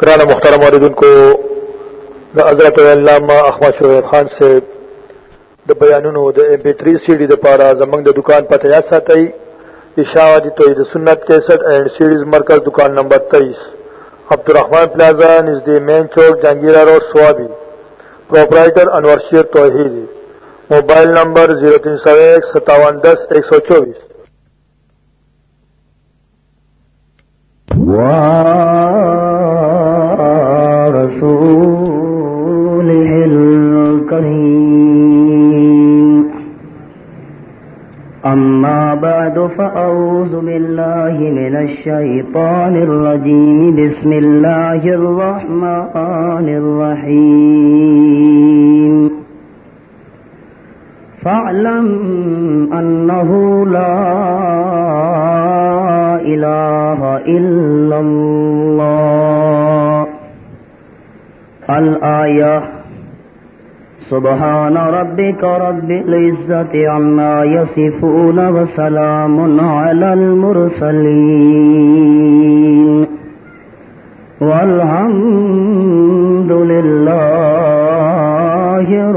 کرانا مختار موردن کو حضرت علامہ احمد شعیب خان سے د بیانونو د ایم پی 3 سی ڈی د پارا زمنګ د دکان پته یا ساتي اشاعتی توحید سنت 61 اینڈ سیریز مرکز دکان نمبر 23 عبدالرحمن پلازا نزد مین چوک، Jahangira road, Swabi. Proprietor Anwar Sher Tauheed mobile number 0301 5710 فأعوذ بالله من الشيطان الرجيم. بسم الله الرحمن الرحيم. فاعلم أنه لا إله إلا الله. الآية سبحان ربك رب العزة عما يصفون وسلام على المرسلين والحمد لله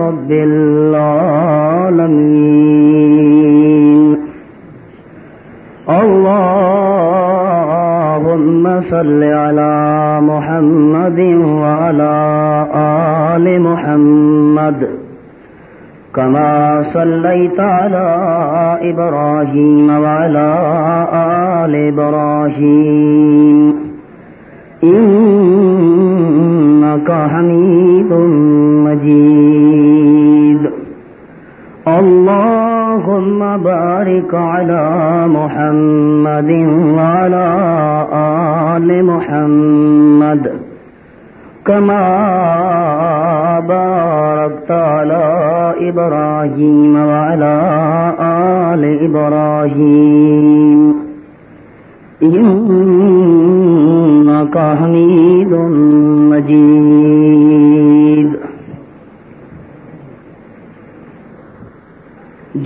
رب العالمين اللهم صل على محمد وعلى آل محمد كما صليت على إبراهيم وعلى آل إبراهيم. إنك حميد مجيد. اللهم بارك على محمد وعلى آل محمد كما باركت على إبراهيم وعلى آل إبراهيم إنك حميد مجيد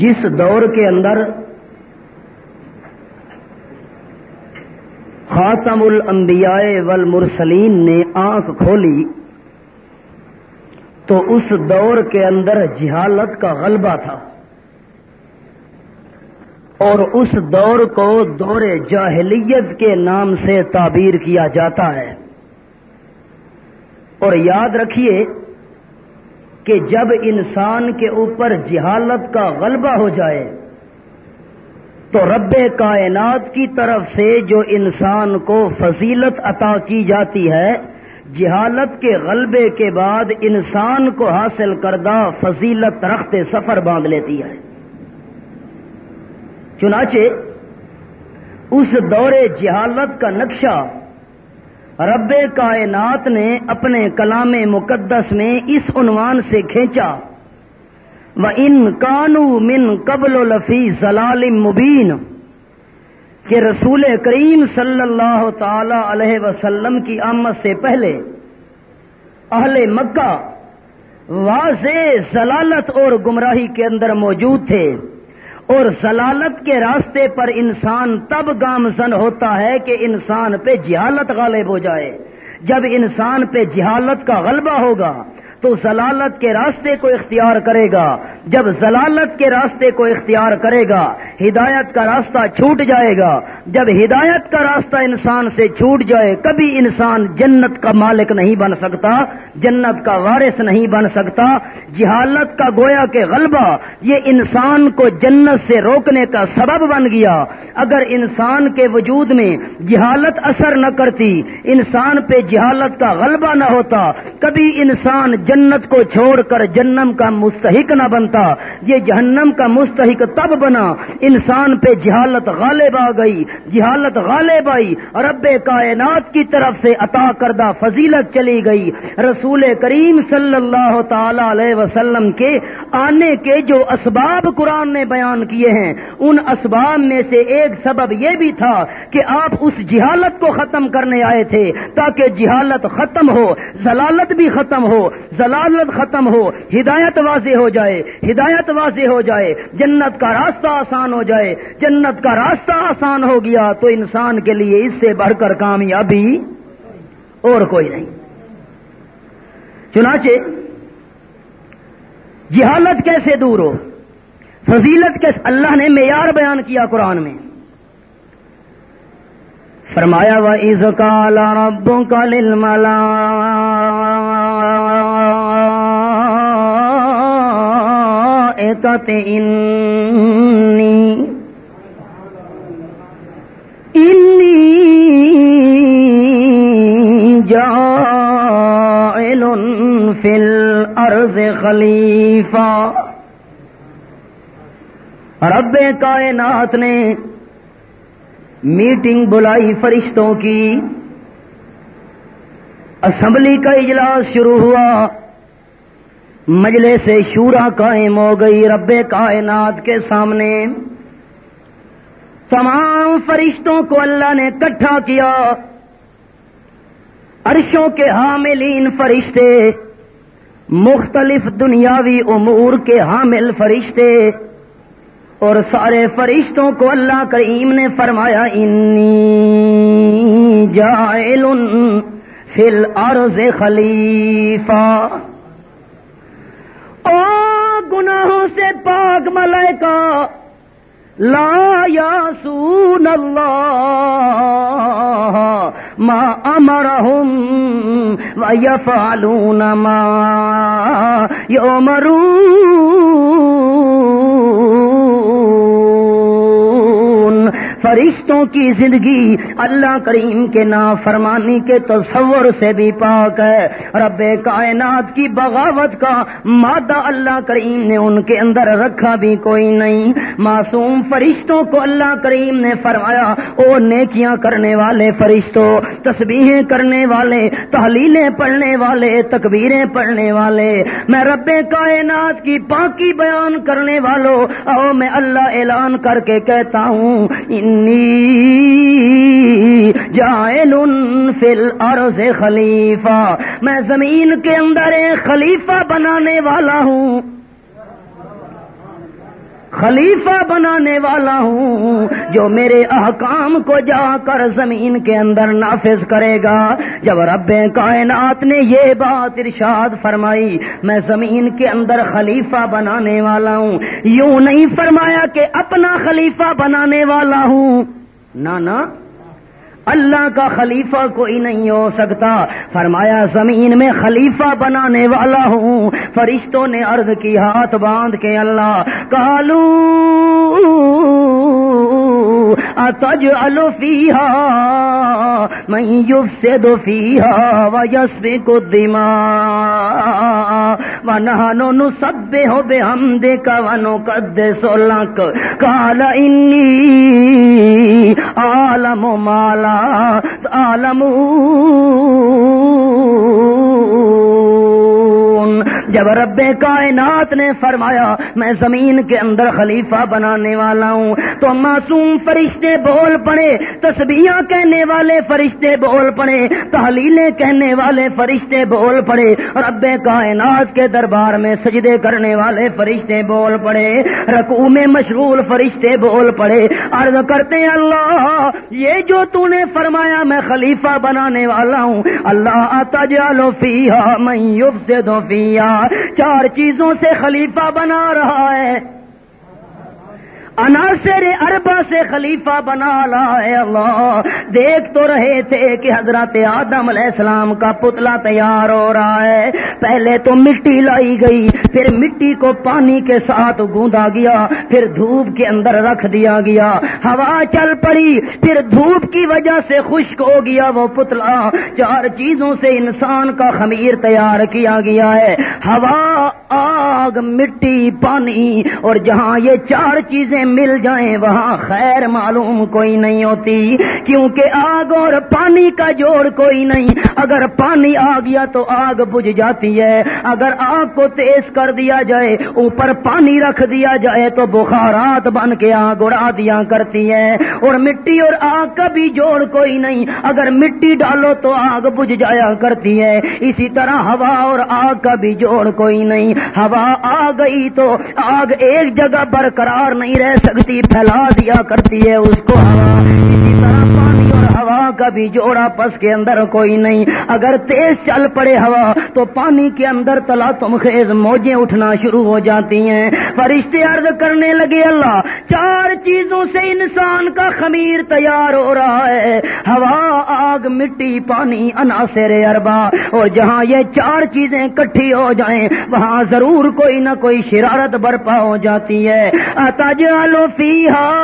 جس دور کے اندر خاتم الانبیاء والمرسلین نے آنکھ کھولی تو اس دور کے اندر جہالت کا غلبہ تھا اور اس دور کو دور جاہلیت کے نام سے تعبیر کیا جاتا ہے اور یاد رکھیے کہ جب انسان کے اوپر جہالت کا غلبہ ہو جائے تو رب کائنات کی طرف سے جو انسان کو فضیلت عطا کی جاتی ہے، جہالت کے غلبے کے بعد انسان کو حاصل کردہ فضیلت رخت سفر باندھ لیتی ہے۔ چنانچہ، اس دور جہالت کا نقشہ رب کائنات نے اپنے کلام مقدس میں اس عنوان سے کھینچا۔ و ان کانو من قبل لفی ضلال مبین کہ رسول کریم صلی اللہ تعالی علیہ وسلم کی آمد سے پہلے اہل مکہ واضح ضلالت اور گمراہی کے اندر موجود تھے اور ضلالت کے راستے پر انسان تب گامزن ہوتا ہے کہ انسان پہ جہالت غالب ہو جائے۔ جب انسان پہ جہالت کا غلبہ ہوگا تو ضلالت کے راستے کو اختیار کرے گا۔ جب ضلالت کے راستے کو اختیار کرے گا، ہدایت کا راستہ چھوٹ جائے گا۔ جب ہدایت کا راستہ انسان سے چھوٹ جائے، کبھی انسان جنت کا مالک نہیں بن سکتا، جنت کا وارث نہیں بن سکتا۔ جہالت کا گویا کے غلبہ، یہ انسان کو جنت سے روکنے کا سبب بن گیا۔ اگر انسان کے وجود میں جہالت اثر نہ کرتی، انسان پہ جہالت کا غلبہ نہ ہوتا، کبھی انسان جنت کو چھوڑ کر جنم کا مستحق نہ بنتا۔ یہ جہنم کا مستحق تب بنا۔ انسان پہ جہالت غالب آ گئی۔ جہالت غالب آئی۔ رب کائنات کی طرف سے عطا کردہ فضیلت چلی گئی۔ رسول کریم صلی اللہ تعالی علیہ وسلم کے آنے کے جو اسباب قرآن نے بیان کیے ہیں، ان اسباب میں سے ایک سبب یہ بھی تھا کہ آپ اس جہالت کو ختم کرنے آئے تھے۔ تاکہ جہالت ختم ہو، ضلالت بھی ختم ہو، ضلالت ختم ہو، ہدایت واضح ہو جائے۔ ہدایت واضح ہو جائے، جنت کا راستہ آسان ہو جائے، جنت کا راستہ آسان ہو گیا تو انسان کے لیے اس سے بڑھ کر کامیابی اور کوئی نہیں۔ چنانچہ، جہالت کیسے دور ہو؟ فضیلت کیسے اللہ نے معیار بیان کیا قرآن میں۔ فرمایا و عز کالا ربوں کا لل ملا جائل فی الارض خلیفہ رب کائنات نے میٹنگ بلائی فرشتوں کی، اسمبلی کا اجلاس شروع ہوا۔ مجلے سے شورا قائم ہو گئی رب کائنات کے سامنے۔ تمام فرشتوں کو اللہ نے کٹھا کیا۔ عرشوں کے حاملین فرشتے، مختلف دنیاوی امور کے حامل فرشتے۔ اور سارے فرشتوں کو اللہ کریم نے فرمایا، انی جائل فی الارض خلیفہ۔ گناہوں سے پاک ملائکہ لا یاسون اللہ ما امرہم و یفعلون ما یؤمرون. فرشتوں کی زندگی اللہ کریم کے نا فرمانی کے تصور سے بھی پاک ہے۔ رب کائنات کی بغاوت کا مادہ اللہ کریم نے ان کے اندر رکھا بھی کوئی نہیں۔ معصوم فرشتوں کو اللہ کریم نے فرمایا، او نیکیاں کرنے والے فرشتوں تسبیحیں کرنے والے، تحلیلیں پڑھنے والے، تکبیریں پڑھنے والے، میں رب کائنات کی پاکی بیان کرنے والوں، او میں اللہ اعلان کر کے کہتا ہوں انی جائل فی الارض خلیفہ، میں زمین کے اندر ایک خلیفہ بنانے والا ہوں۔ خلیفہ بنانے والا ہوں۔ جو میرے احکام کو جا کر زمین کے اندر نافذ کرے گا۔ جب رب کائنات نے یہ بات ارشاد فرمائی، میں زمین کے اندر خلیفہ بنانے والا ہوں۔ یوں نہیں فرمایا کہ اپنا خلیفہ بنانے والا ہوں۔ نہ اللہ کا خلیفہ کوئی نہیں ہو سکتا۔ فرمایا، زمین میں خلیفہ بنانے والا ہوں۔ فرشتوں نے عرض کی، ہاتھ باندھ کے اللہ۔ کالو اتج الفیحا میں یوف سے دو فیحا و یسبی کو دما و نہانو نو سب ہو بے ہم جب رب کائنات نے فرمایا، میں زمین کے اندر خلیفہ بنانے والا ہوں، تو معصوم فرشتے بول پڑے تسبیاں کہنے والے فرشتے بول پڑے، تحلیلیں کہنے والے فرشتے بول پڑے، رب کائنات کے دربار میں سجدے کرنے والے فرشتے بول پڑے رقو میں مشغول فرشتے بول پڑے، عرض کرتے اللہ، یہ جو تو نے فرمایا میں خلیفہ بنانے والا ہوں، اللہ تجالو فیہا من یفسد فیہا۔ چار چیزوں سے خلیفہ بنا رہا ہے۔ عناصر اربا سے خلیفہ بنا لا اللہ۔ دیکھ تو رہے تھے کہ حضرت آدم علیہ السلام کا پتلا تیار ہو رہا ہے۔ پہلے تو مٹی لائی گئی، پھر مٹی کو پانی کے ساتھ گوندا گیا، پھر دھوپ کے اندر رکھ دیا گیا۔ ہوا چل پڑی، پھر دھوپ کی وجہ سے خشک ہو گیا وہ پتلا۔ چار چیزوں سے انسان کا خمیر تیار کیا گیا ہے۔ ہوا آگ، مٹی، پانی اور جہاں یہ چار چیزیں مل جائیں، وہاں خیر معلوم کوئی نہیں ہوتی۔ کیونکہ آگ اور پانی کا جوڑ کوئی نہیں۔ اگر پانی آ گیا تو آگ بجھ جاتی ہے۔ اگر آگ کو تیز کر دیا جائے، اوپر پانی رکھ دیا جائے، تو بخارات بن کے آگ اڑا دیا کرتی ہے۔ اور مٹی اور آگ کا بھی جوڑ کوئی نہیں۔ اگر مٹی ڈالو تو آگ بجھ جایا کرتی ہے۔ اسی طرح ہوا اور آگ کا بھی جوڑ کوئی نہیں۔ ہوا آ گئی تو آگ ایک جگہ برقرار نہیں رہ سکتی، پھیلا دیا کرتی ہے اس کو ہوا۔ اسی طرح پانی اور ہوا کا بھی جوڑا پس کے اندر کوئی نہیں۔ اگر تیز چل پڑے ہوا تو پانی کے اندر تلا تم خیز موجیں اٹھنا شروع ہو جاتی ہیں۔ فرشتے عرض کرنے لگے، اللہ، چار چیزوں سے انسان کا خمیر تیار ہو رہا ہے۔ ہوا، آگ، مٹی، پانی، عناصر اربا۔ اور جہاں یہ چار چیزیں کٹھی ہو جائیں، وہاں ضرور کوئی نہ کوئی شرارت برپا ہو جاتی ہے۔ اتجالو فیہا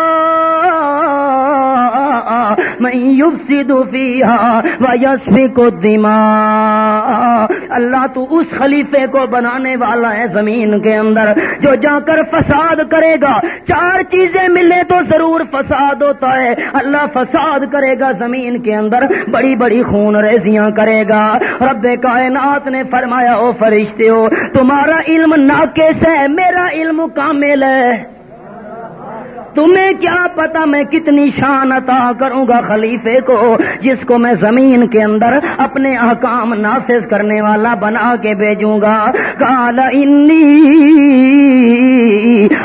میں یفسد فیہا ویسفک الدماء. اللہ تو اس خلیفے کو بنانے والا ہے زمین کے اندر جو جا کر فساد کرے گا. چار چیزیں ملے تو ضرور فساد ہوتا ہے. اللہ فساد کرے گا زمین کے اندر. بڑی بڑی خون ریزیاں کرے گا. رب کائنات نے فرمایا، او فرشتے ہو تمہارا علم ناقص ہے، میرا علم کامل ہے. تمہیں کیا پتا میں کتنی شان عطا کروں گا خلیفے کو، جس کو میں زمین کے اندر اپنے احکام نافذ کرنے والا بنا کے بھیجوں گا۔ کال انی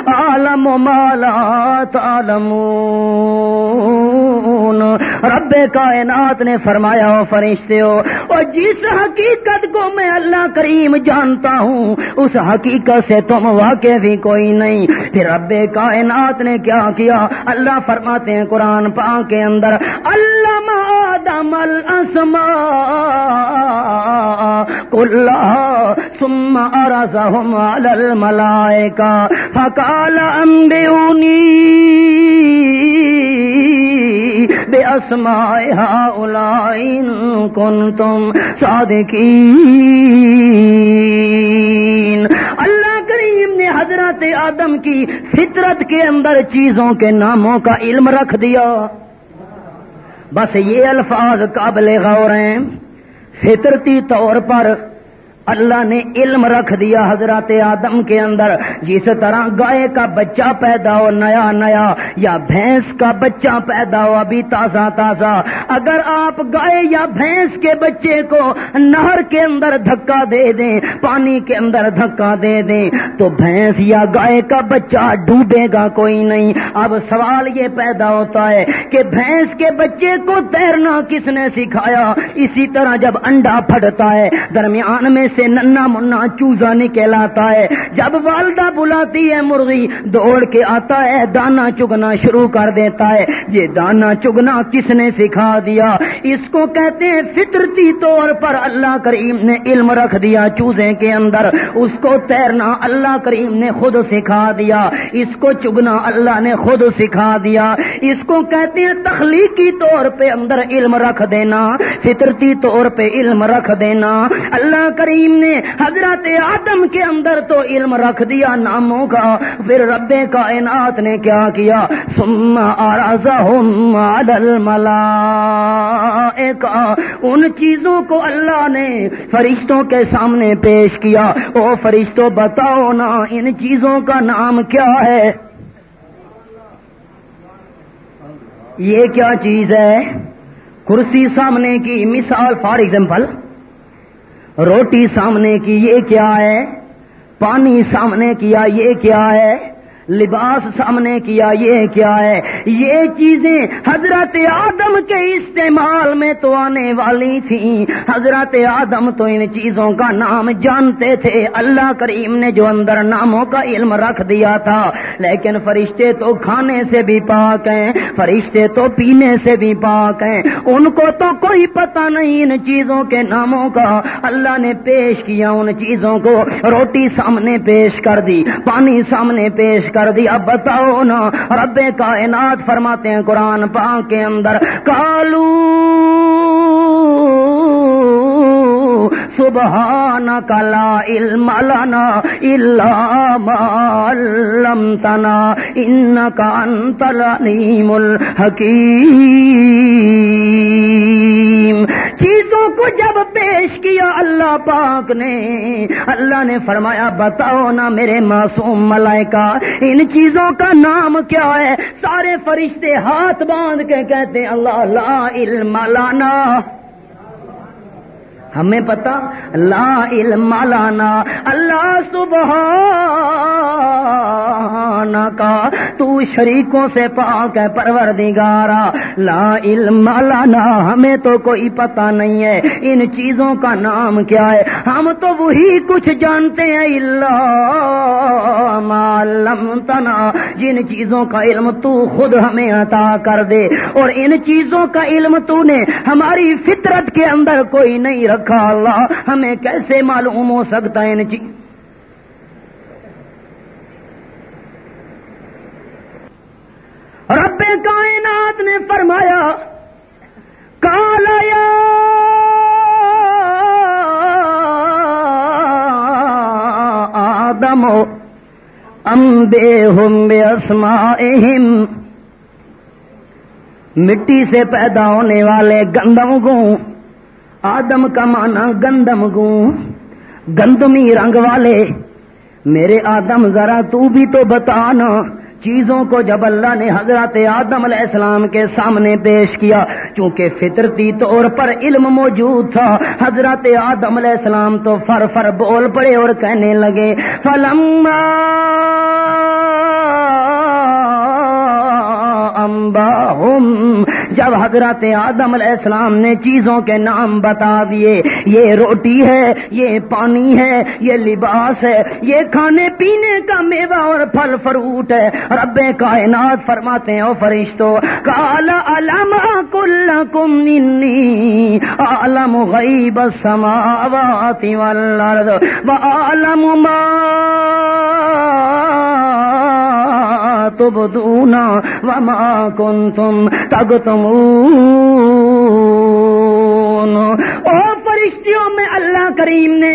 عالم مالا تالم رب کائنات نے فرمایا ہو فرشتے ہو اور جس حقیقت کو میں اللہ کریم جانتا ہوں، اس حقیقت سے تم واقع بھی کوئی نہیں۔ پھر رب کائنات نے کیا کیا؟ اللہ فرماتے ہیں قرآن پاک کے اندر اللہ آدم الاسما کلہ ثم ارزهم على الملائکہ۔ فقال انبئونی بے اسماء کنتم صادقین اللہ کریم نے حضرت آدم کی فطرت کے اندر چیزوں کے ناموں کا علم رکھ دیا۔ بس یہ الفاظ قابل غور ہیں۔ فطرتی طور پر اللہ نے علم رکھ دیا حضرت آدم کے اندر۔ جس طرح گائے کا بچہ پیدا ہو، نیا نیا، یا بھینس کا بچہ پیدا ہو، ابھی تازہ تازہ۔ اگر آپ گائے یا بھینس کے بچے کو نہر کے اندر دھکا دے دیں، پانی کے اندر دھکا دے دیں، تو بھینس یا گائے کا بچہ ڈوبے گا کوئی نہیں۔ اب سوال یہ پیدا ہوتا ہے کہ بھینس کے بچے کو تیرنا کس نے سکھایا؟ اسی طرح جب انڈا پھٹتا ہے، درمیان میں سے ننا منا چوزا نکل آتا ہے۔ جب والدہ بلاتی ہے مرغی، دوڑ کے آتا ہے دانا چگنا شروع کر دیتا ہے۔ یہ دانا چگنا کس نے سکھا دیا؟ اس کو کہتے ہیں فطرتی طور پر اللہ کریم نے علم رکھ دیا چوزے کے اندر۔ اس کو تیرنا اللہ کریم نے خود سکھا دیا۔ اس کو چگنا اللہ نے خود سکھا دیا۔ اس کو کہتے ہیں تخلیقی طور پہ اندر علم رکھ دینا، فطرتی طور پہ علم رکھ دینا۔ اللہ کریم نے حضرت آدم کے اندر تو علم رکھ دیا ناموں کا، پھر رب کائنات نے کیا کیا؟ سم ان چیزوں کو اللہ نے فرشتوں کے سامنے پیش کیا۔ او فرشتوں بتاؤ نا، ان چیزوں کا نام کیا ہے؟ یہ کیا چیز ہے؟ کرسی سامنے کی مثال فار ایگزامپل روٹی سامنے کی یہ کیا ہے؟ پانی سامنے کیا یہ کیا ہے؟ لباس سامنے کیا، یہ کیا ہے؟ یہ چیزیں حضرت آدم کے استعمال میں تو آنے والی تھیں۔ حضرت آدم تو ان چیزوں کا نام جانتے تھے۔ اللہ کریم نے جو اندر ناموں کا علم رکھ دیا تھا۔ لیکن فرشتے تو کھانے سے بھی پاک ہیں، فرشتے تو پینے سے بھی پاک ہیں۔ ان کو تو کوئی پتہ نہیں ان چیزوں کے ناموں کا۔ اللہ نے پیش کیا ان چیزوں کو۔ روٹی سامنے پیش کر دی، پانی سامنے پیش کر دیا بتاؤ نا، رب کائنات فرماتے ہیں قرآن پاک کے اندر کالو سبحان کلا علم لنا الا ما علمتنا انك انت العليم الحكيم چیزوں کو جب پیش کیا اللہ پاک نے، اللہ نے فرمایا، بتاؤ نا میرے معصوم ملائکہ، ان چیزوں کا نام کیا ہے؟ سارے فرشتے ہاتھ باندھ کے کہتے اللہ لا علم لانا ہمیں پتا لا علم لانا اللہ سبحان کا تو شریکوں سے پاک ہے پروردگارا۔ لا علم لانا ہمیں تو کوئی پتا نہیں ہے ان چیزوں کا نام کیا ہے۔ ہم تو وہی کچھ جانتے ہیں، اللہ معلم تنا جن چیزوں کا علم تو خود ہمیں عطا کر دے۔ اور ان چیزوں کا علم تو نے ہماری فطرت کے اندر کوئی نہیں رکھا رکھا اللہ، ہمیں کیسے معلوم ہو سکتا ہے ان چیز رب کائنات نے فرمایا کالا آدم امبے ہم بے اسما مٹی سے پیدا ہونے والے گندم کو آدم کا مانا گندم گو گندمی رنگ والے۔ میرے آدم، ذرا تو بھی تو بتانا چیزوں کو جب اللہ نے حضرت آدم علیہ السلام کے سامنے پیش کیا، چونکہ فطرتی طور پر علم موجود تھا۔ حضرت آدم علیہ السلام تو فر فر بول پڑے اور کہنے لگے فلم جب حضرت آدم علیہ السلام نے چیزوں کے نام بتا دیے، یہ روٹی ہے، یہ پانی ہے، یہ لباس ہے، یہ کھانے پینے کا میوہ اور پھل فروٹ ہے۔ رب کائنات فرماتے ہیں فرشتوں کالا علم کل کم عالم غیب السماوات والارض وعالم ما تبدون وما کنتم تگتمون او فرشتیوں میں اللہ کریم نے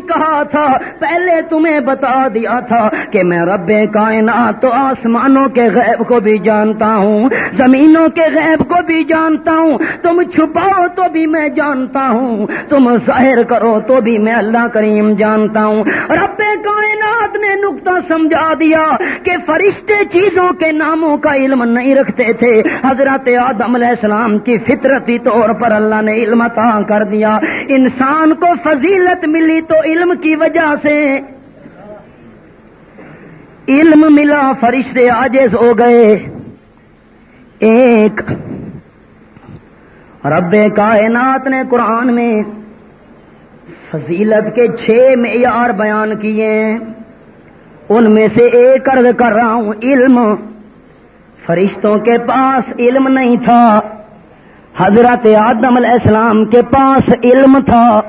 کہا تھا، پہلے تمہیں بتا دیا تھا کہ میں رب کائنات تو آسمانوں کے غیب کو بھی جانتا ہوں، زمینوں کے غیب کو بھی جانتا ہوں، تم چھپاؤ تو بھی میں جانتا ہوں، تم ظاہر کرو تو بھی میں اللہ کریم جانتا ہوں۔ رب کائنات نے نقطہ سمجھا دیا کہ فرشتے چیزوں کے ناموں کا علم نہیں رکھتے تھے۔ حضرت آدم علیہ السلام کی فطرتی طور پر اللہ نے علم عطا کر دیا۔ انسان کو فضیلت ملی تو علم کی وجہ سے علم ملا فرشتے آجز ہو گئے۔ ایک رب کائنات نے قرآن میں فضیلت کے چھ معیار بیان کیے ہیں۔ ان میں سے ایک عرض کر رہا ہوں، علم۔ فرشتوں کے پاس علم نہیں تھا۔ حضرت آدم علیہ السلام کے پاس علم تھا۔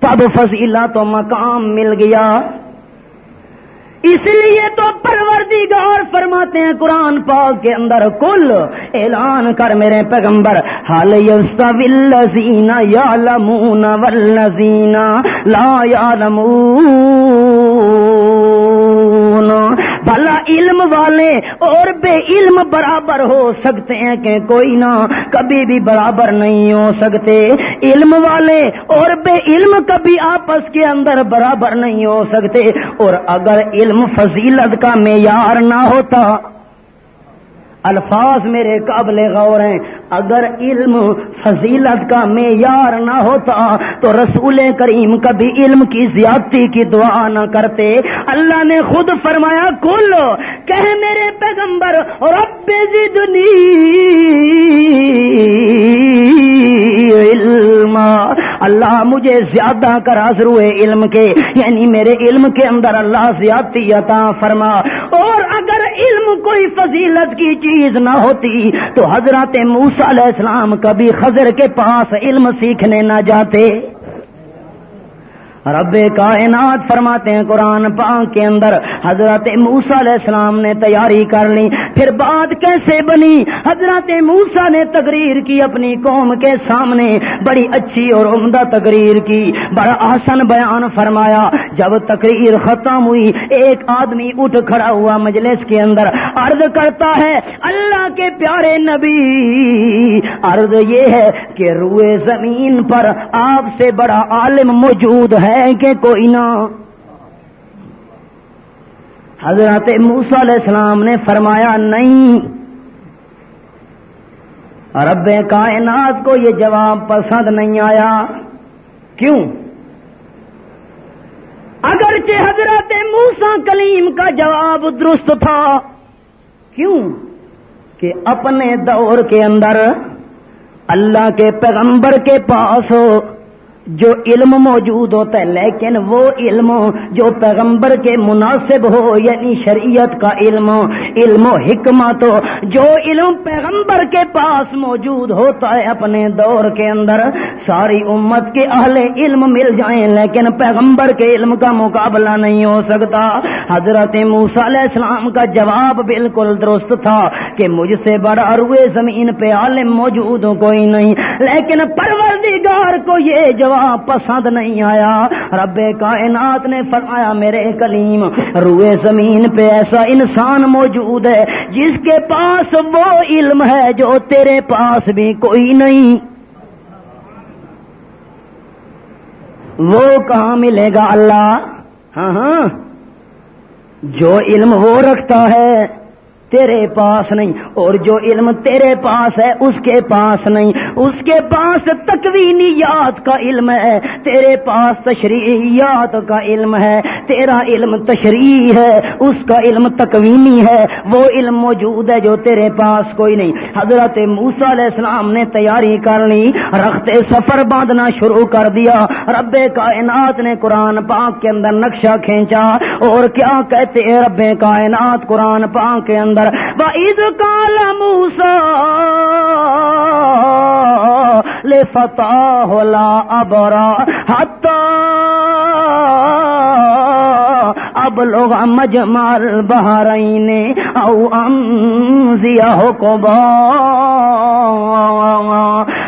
تب فضیلا تو مقام مل گیا۔ اس لیے تو پروردگار فرماتے ہیں قرآن پاک کے اندر کل اعلان کر میرے پیغمبر حال یستوی یا لمون ولزینا لا یا بھلا علم والے اور بے علم برابر ہو سکتے ہیں کہ کوئی نہ، کبھی بھی برابر نہیں ہو سکتے۔ علم والے اور بے علم کبھی آپس کے اندر برابر نہیں ہو سکتے۔ اور اگر علم فضیلت کا معیار نہ ہوتا الفاظ میرے قابل غور ہیں۔ اگر علم فضیلت کا معیار نہ ہوتا تو رسول کریم کبھی علم کی زیادتی کی دعا نہ کرتے۔ اللہ نے خود فرمایا، کل کہ میرے پیغمبر، رب زدنی علم اللہ مجھے زیادہ کر روئے علم کے یعنی میرے علم کے اندر اللہ زیادتی عطا فرما۔ کوئی فضیلت کی چیز نہ ہوتی تو حضرت موس علیہ السلام کبھی خضر کے پاس علم سیکھنے نہ جاتے۔ رب کائنات فرماتے ہیں قرآن پاک کے اندر حضرت موسا علیہ السلام نے تیاری کر لی، پھر بات کیسے بنی؟ حضرت موسا نے تقریر کی اپنی قوم کے سامنے، بڑی اچھی اور عمدہ تقریر کی۔ بڑا آسن بیان فرمایا۔ جب تقریر ختم ہوئی، ایک آدمی اٹھ کھڑا ہوا مجلس کے اندر، عرض کرتا ہے، اللہ کے پیارے نبی، عرض یہ ہے کہ روئے زمین پر آپ سے بڑا عالم موجود ہے۔ کہ کوئی نہ۔ حضرت موسا علیہ السلام نے فرمایا نہیں۔ رب کائنات کو یہ جواب پسند نہیں آیا۔ کیوں؟ اگرچہ حضرت موسا کلیم کا جواب درست تھا۔ کیوں؟ کہ اپنے دور کے اندر اللہ کے پیغمبر کے پاس ہو جو علم موجود ہوتا ہے، لیکن وہ علم جو پیغمبر کے مناسب ہو یعنی شریعت کا علم علم و حکمت ہو جو علم پیغمبر کے پاس موجود ہوتا ہے اپنے دور کے اندر، ساری امت کے اہل علم مل جائیں، لیکن پیغمبر کے علم کا مقابلہ نہیں ہو سکتا۔ حضرت موسیٰ علیہ السلام کا جواب بالکل درست تھا کہ مجھ سے بڑا روئے زمین پہ عالم موجود ہو کوئی نہیں، لیکن پروردگار کو یہ جواب پسند نہیں آیا۔ رب کائنات نے فرمایا، میرے کلیم، روئے زمین پہ ایسا انسان موجود ہے جس کے پاس وہ علم ہے جو تیرے پاس بھی کوئی نہیں۔ وہ کہاں ملے گا اللہ؟ ہاں ہاں۔ جو علم وہ رکھتا ہے تیرے پاس نہیں اور جو علم تیرے پاس ہے اس کے پاس نہیں اس کے پاس تکوینیات کا علم ہے تیرے پاس تشریحیات کا علم ہے تیرا علم تشریح ہے اس کا علم تکوینی ہے وہ علم موجود ہے جو تیرے پاس کوئی نہیں حضرت موسا علیہ السلام نے تیاری کر لی رختے سفر باندھنا شروع کر دیا رب کائنات نے قرآن پاک کے اندر نقشہ کھینچا اور کیا کہتے رب کائنات قرآن پاک کے اندر اندر وَإِذْ قَالَ مُوسَى لِفَتَاهُ لَا أَبْرَا حَتَّى ابلغ مجمع البحرین او امزیہ حکبا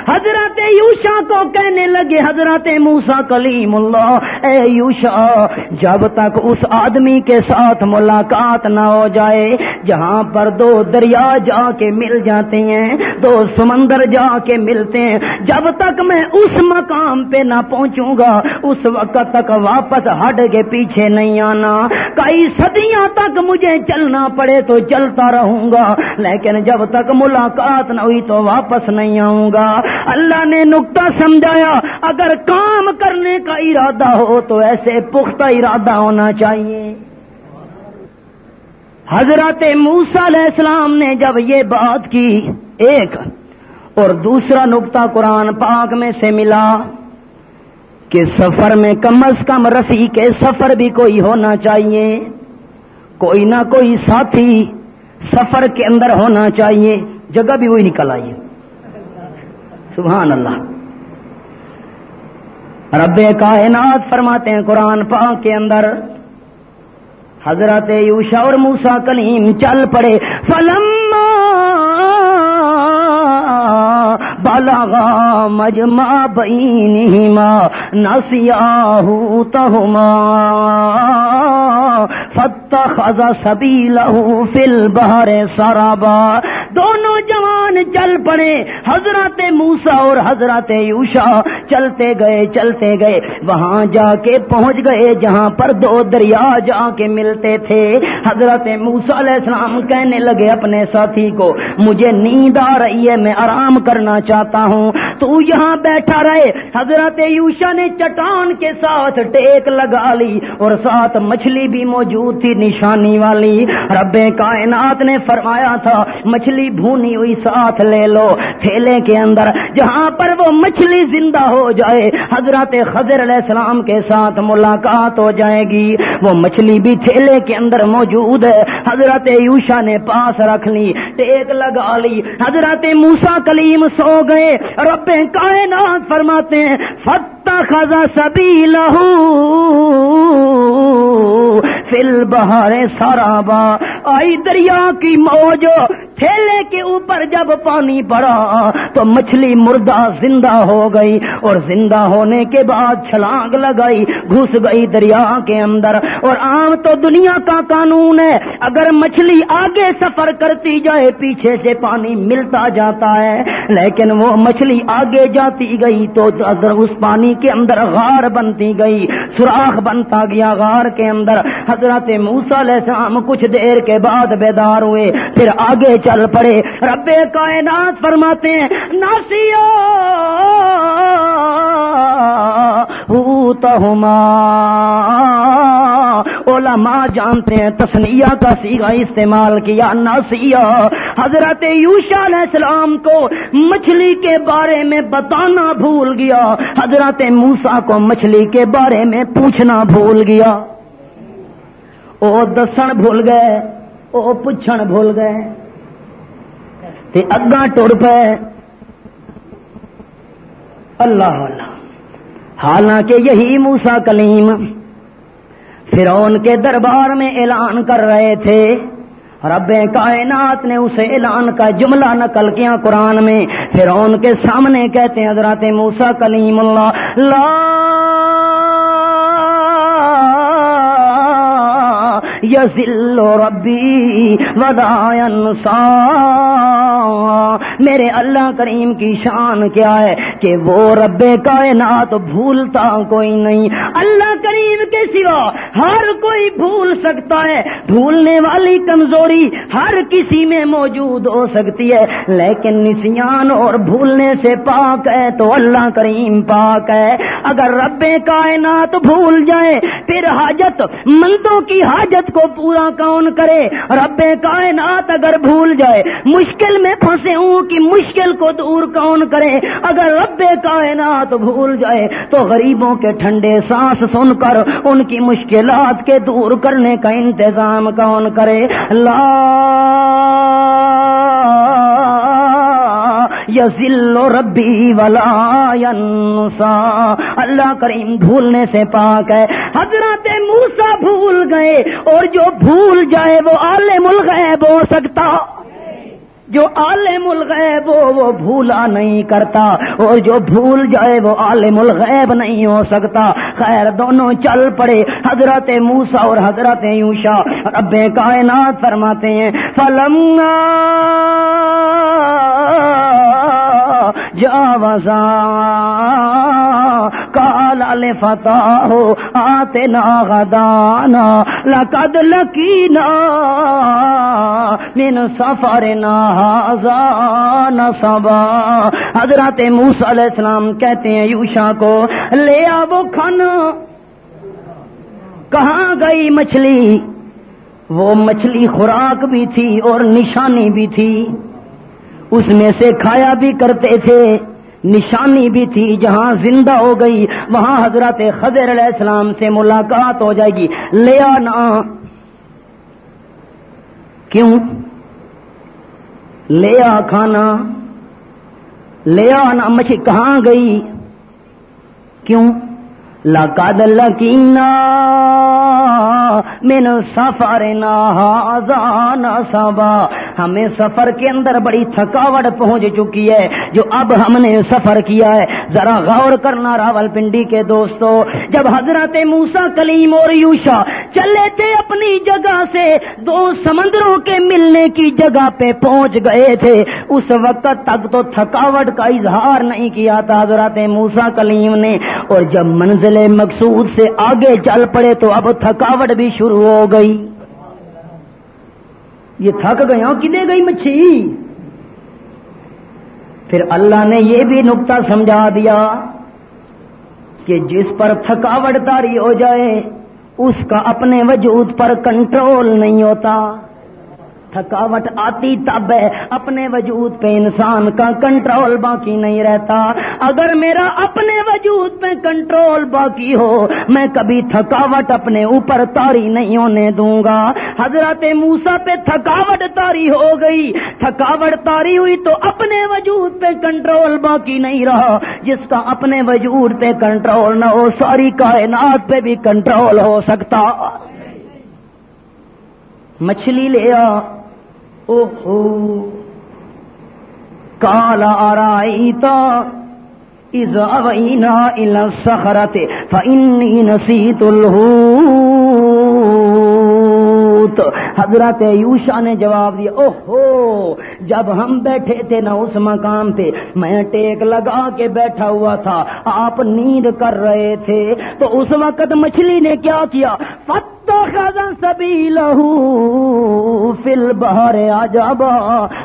حضرت یوشا کو کہنے لگے، حضرت موسا کلیم اللہ، اے یوشا، جب تک اس آدمی کے ساتھ ملاقات نہ ہو جائے، جہاں پر دو دریا جا کے مل جاتے ہیں، دو سمندر جا کے ملتے ہیں، جب تک میں اس مقام پہ نہ پہنچوں گا، اس وقت تک واپس ہٹ کے پیچھے نہیں آنا۔ کئی صدیاں تک مجھے چلنا پڑے تو چلتا رہوں گا، لیکن جب تک ملاقات نہ ہوئی تو واپس نہیں آؤں گا۔ اللہ نے نقطہ سمجھایا، اگر کام کرنے کا ارادہ ہو تو ایسے پختہ ارادہ ہونا چاہیے۔ حضرت موسا علیہ السلام نے جب یہ بات کی ایک، اور دوسرا نقطہ قرآن پاک میں سے ملا کہ سفر میں کم از کم رسی کے سفر بھی کوئی ہونا چاہیے، کوئی نہ کوئی ساتھی سفر کے اندر ہونا چاہیے، جگہ بھی وہی نکل آئیے سبحان اللہ۔ رب کائنات فرماتے ہیں قرآن پاک کے اندر، حضرت یوشا اور موسا کلیم چل پڑے۔ فلم بلغا مجمع بینہما نسیاہو تہما۔ فتخذ سبیلہو فی البحر سرابا۔ دونوں جوان چل پڑے۔ حضرت موسا اور حضرت یوشا چلتے گئے چلتے گئے۔ وہاں جا کے پہنچ گئے، جہاں پر دو دریا جا کے ملتے تھے۔ حضرت موسا علیہ السلام کہنے لگے اپنے ساتھی کو، مجھے نیند آ رہی ہے، میں آرام کرنا چاہتا ہوں۔ تو یہاں بیٹھا رہے۔ حضرت یوشا نے چٹان کے ساتھ ٹیک لگا لی اور ساتھ مچھلی بھی موجود تھی، نشانی والی۔ رب کائنات نے فرمایا تھا، مچھلی بھونی ہوئی ساتھ لے لو، تھیلے کے اندر، جہاں پر وہ مچھلی زندہ ہو جائے، حضرت خضر علیہ السلام کے ساتھ ملاقات ہو جائے گی۔ وہ مچھلی بھی تھیلے کے اندر موجود ہے۔ حضرت یوشا نے پاس رکھ لی، ٹیک لگا لی۔ حضرت موسا کلیم سو گئے۔ رب کائنات فرماتے ہیں فتح خزا سبھی لہو فل بہار سارا آئی دریا کی موج تھیلے کے اوپر جب پانی پڑا تو مچھلی مردہ زندہ ہو گئی اور زندہ ہونے کے بعد چھلانگ لگائی، گھس گئی دریا کے اندر۔ اور عام تو دنیا کا قانون ہے، اگر مچھلی آگے سفر کرتی جائے، پیچھے سے پانی ملتا جاتا ہے۔ لیکن وہ مچھلی آگے جاتی گئی تو اگر اس پانی کے اندر غار بنتی گئی، سوراخ بنتا گیا غار کے اندر۔ حضرت موسا علیہ السلام کچھ دیر کے بعد بیدار ہوئے، پھر آگے چل پڑے۔ رب کائنات فرماتے ہیں، ناسیو ہوما علماء جانتے ہیں، تسنیہ کا سیگا استعمال کیا، ناسیہ۔ حضرت یوشا علیہ السلام کو مچھلی کے بارے میں بتانا بھول گیا۔ حضرت موسا کو مچھلی کے بارے میں پوچھنا بھول گیا۔ او دسن بھول گئے، او پوچھن بھول گئے۔ تے اگاں ٹر پے اللہ اللہ۔ حالانکہ یہی موسا کلیم فرعون کے دربار میں اعلان کر رہے تھے۔ رب کائنات نے اسے اعلان کا جملہ نقل کیا قرآن میں۔ پھر ان کے سامنے کہتے ہیں حضرات موسا کلیم اللہ، لا یزل ربی ودائنسا میرے اللہ کریم کی شان کیا ہے کہ وہ رب کائنات بھولتا کوئی نہیں۔ اللہ کریم کے سوا ہر کوئی بھول سکتا ہے۔ بھولنے والی کمزوری ہر کسی میں موجود ہو سکتی ہے۔ لیکن نسیان اور بھولنے سے پاک ہے تو اللہ کریم پاک ہے۔ اگر رب کائنات بھول جائے، پھر حاجت مندوں کی حاجت کو پورا کون کرے؟ رب کائنات اگر بھول جائے، مشکل میں پھنسے ہوں کی مشکل کو دور کون کرے؟ اگر رب کائنات بھول جائے، تو غریبوں کے ٹھنڈے سانس سن کر ان کی مشکلات کے دور کرنے کا انتظام کون کرے؟ لا یزل ربی ولا ینسا۔ اللہ کریم بھولنے سے پاک ہے۔ حضرت موسا بھول گئے اور جو بھول جائے وہ عالم الغیب ہو سکتا۔ جو عالم الغیب ہو وہ بھولا نہیں کرتا۔ اور جو بھول جائے وہ عالم الغیب نہیں ہو سکتا۔ خیر، دونوں چل پڑے۔ حضرت موسا اور حضرت یوشا۔ رب کائنات فرماتے ہیں فلم جاوزا کال فتح ہو آتے نا غدانا، لقد لکینا من سفر نصبا۔ حضرت موس علیہ السلام کہتے ہیں، یوشا کو، لے آ وہ کھانا کہاں گئی مچھلی؟ وہ مچھلی خوراک بھی تھی اور نشانی بھی تھی۔ اس میں سے کھایا بھی کرتے تھے۔ نشانی بھی تھی جہاں زندہ ہو گئی۔ وہاں حضرت خضر علیہ السلام سے ملاقات ہو جائے گی۔ لے آنا۔ کیوں؟ لے آ کھانا۔ لے آنا۔ مچھلی کہاں گئی؟ کیوں؟ لقد لکینا من سفر نہ سبا ہمیں سفر کے اندر بڑی تھکاوٹ پہنچ چکی ہے، جو اب ہم نے سفر کیا ہے۔ ذرا غور کرنا راول پنڈی کے دوستو، جب حضرت موسا کلیم اور یوشا چلے تھے اپنی جگہ سے، دو سمندروں کے ملنے کی جگہ پہ پہنچ گئے تھے۔ اس وقت تک تو تھکاوٹ کا اظہار نہیں کیا تھا۔ حضرت موسا کلیم نے، اور جب منزل مقصود سے آگے چل پڑے تو اب تھکاوٹ بھی شروع ہو گئی۔ یہ تھک گیا کدے گئی مچھی؟ پھر اللہ نے یہ بھی نقطہ سمجھا دیا کہ جس پر تھکاوٹ تاری ہو جائے، اس کا اپنے وجود پر کنٹرول نہیں ہوتا۔ تھکاوٹ آتی تب ہے۔ اپنے وجود پہ انسان کا کنٹرول باقی نہیں رہتا۔ اگر میرا اپنے وجود پہ کنٹرول باقی ہو، میں کبھی تھکاوٹ اپنے اوپر تاری نہیں ہونے دوں گا۔ حضرت موسا پہ تھکاوٹ تاری ہو گئی۔ تھکاوٹ تاری ہوئی تو اپنے وجود پہ کنٹرول باقی نہیں رہا۔ جس کا اپنے وجود پہ کنٹرول نہ ہو، ساری کائنات پہ بھی کنٹرول ہو سکتا۔ مچھلی لے آ۔ کالا آرائیتا از اوینا الى السخرت فإنی نسیت الہوت حضرت یوشا نے جواب دیا اوہ ہو جب ہم بیٹھے تھے نا اس مقام پہ، میں ٹیک لگا کے بیٹھا ہوا تھا، آپ نیند کر رہے تھے، تو اس وقت مچھلی نے کیا کیا؟ سبھی لہو فل بہارے آ جابا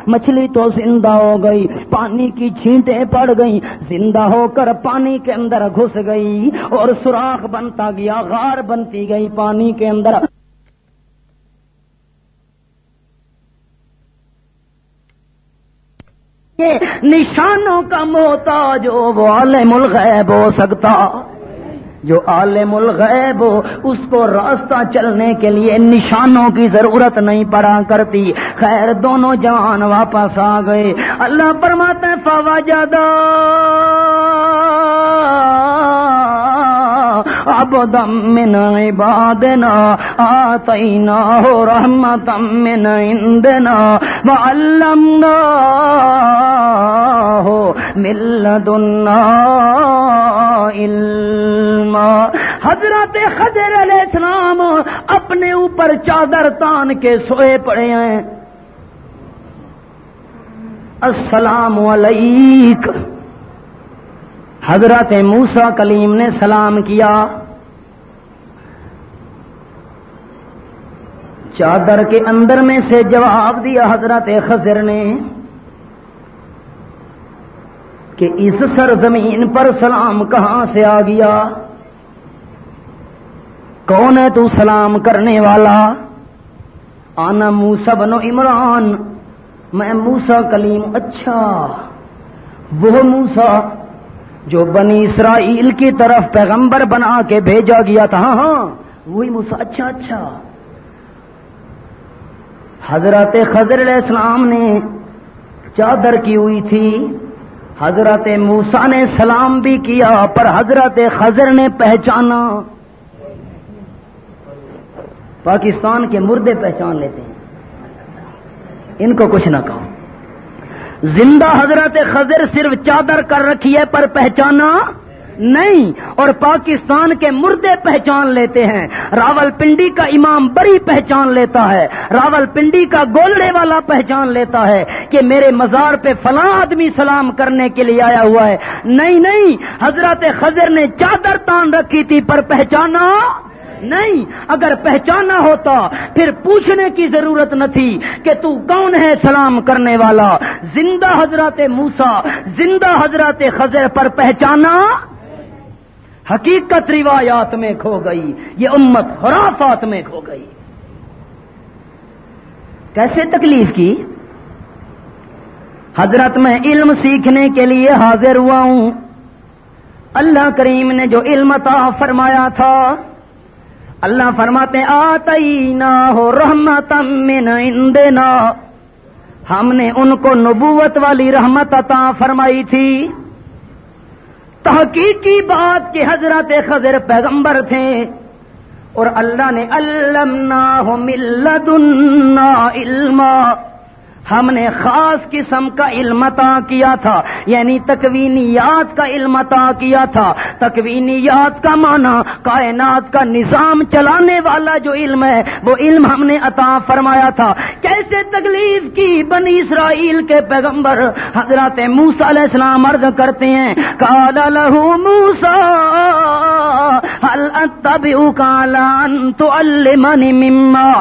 مچھلی تو زندہ ہو گئی، پانی کی چھینٹیں پڑ گئی زندہ ہو کر پانی کے اندر گھس گئی اور سوراخ بنتا گیا، غار بنتی گئی پانی کے اندر۔ نشانوں کا محتاج ہو، وہ عالم الغیب ہو سکتا۔ جو عالم الغیب ہو، اس کو راستہ چلنے کے لیے نشانوں کی ضرورت نہیں پڑا کرتی۔ خیر، دونوں جوان واپس آ گئے۔ اللہ پرماتا فوا جادہ عبدا من عبادنا آتيناه رحمة من عندنا، وعلمناه من لدنا علما۔ حضرت خضر علیہ السلام اپنے اوپر چادر تان کے سوئے پڑے ہیں۔ السلام علیکم حضرت موسا کلیم نے سلام کیا۔ چادر کے اندر میں سے جواب دیا حضرت خضر نے کہ اس سرزمین پر سلام کہاں سے آ گیا؟ کون ہے تو سلام کرنے والا؟ آنا موسا بنو عمران، میں موسا کلیم اچھا وہ موسا جو بنی اسرائیل کی طرف پیغمبر بنا کے بھیجا گیا تھا ہاں ہاں وہی موسا اچھا اچھا۔ حضرت خضر علیہ السلام نے چادر کی ہوئی تھی، حضرت موسا نے سلام بھی کیا، پر حضرت خضر نے پہچانا۔ پاکستان کے مردے پہچان لیتے ہیں۔ ان کو کچھ نہ کہو۔ زندہ حضرت خضر صرف چادر کر رکھی ہے، پر پہچانا نہیں اور پاکستان کے مردے پہچان لیتے ہیں۔ راول پنڈی کا امام بڑی پہچان لیتا ہے۔ راول پنڈی کا گولڑے والا پہچان لیتا ہے کہ میرے مزار پہ فلاں آدمی سلام کرنے کے لیے آیا ہوا ہے۔ نہیں نہیں، حضرت خضر نے چادر تان رکھی تھی پر پہچانا نہیں۔ اگر پہچانا ہوتا، پھر پوچھنے کی ضرورت نہ تھی کہ تو کون ہے سلام کرنے والا۔ زندہ حضرت موسا زندہ حضرت خزر پر پہچانا حقیقت روایات میں کھو گئی، یہ امت خرافات میں کھو گئی۔ کیسے تکلیف کی؟ حضرت میں علم سیکھنے کے لیے حاضر ہوا ہوں۔ اللہ کریم نے جو علم عطا فرمایا تھا، اللہ فرماتے آتی نہ ہو رحمت من عندنا۔ ہم نے ان کو نبوت والی رحمت عطا فرمائی تھی۔ تحقیقی بات کہ حضرت خضر پیغمبر تھے اور اللہ نے علمنا ملدنا علما۔ ہم نے خاص قسم کا علم عطا کیا تھا یعنی تکوینیات کا علم عطا کیا تھا۔ تکوینیات کا معنی کائنات کا نظام چلانے والا جو علم ہے، وہ علم ہم نے عطا فرمایا تھا۔ کیسے تکلیف کی بنی اسرائیل کے پیغمبر حضرت موسا علیہ السلام عرض کرتے ہیں، کالا لہو موسا تو المنی مما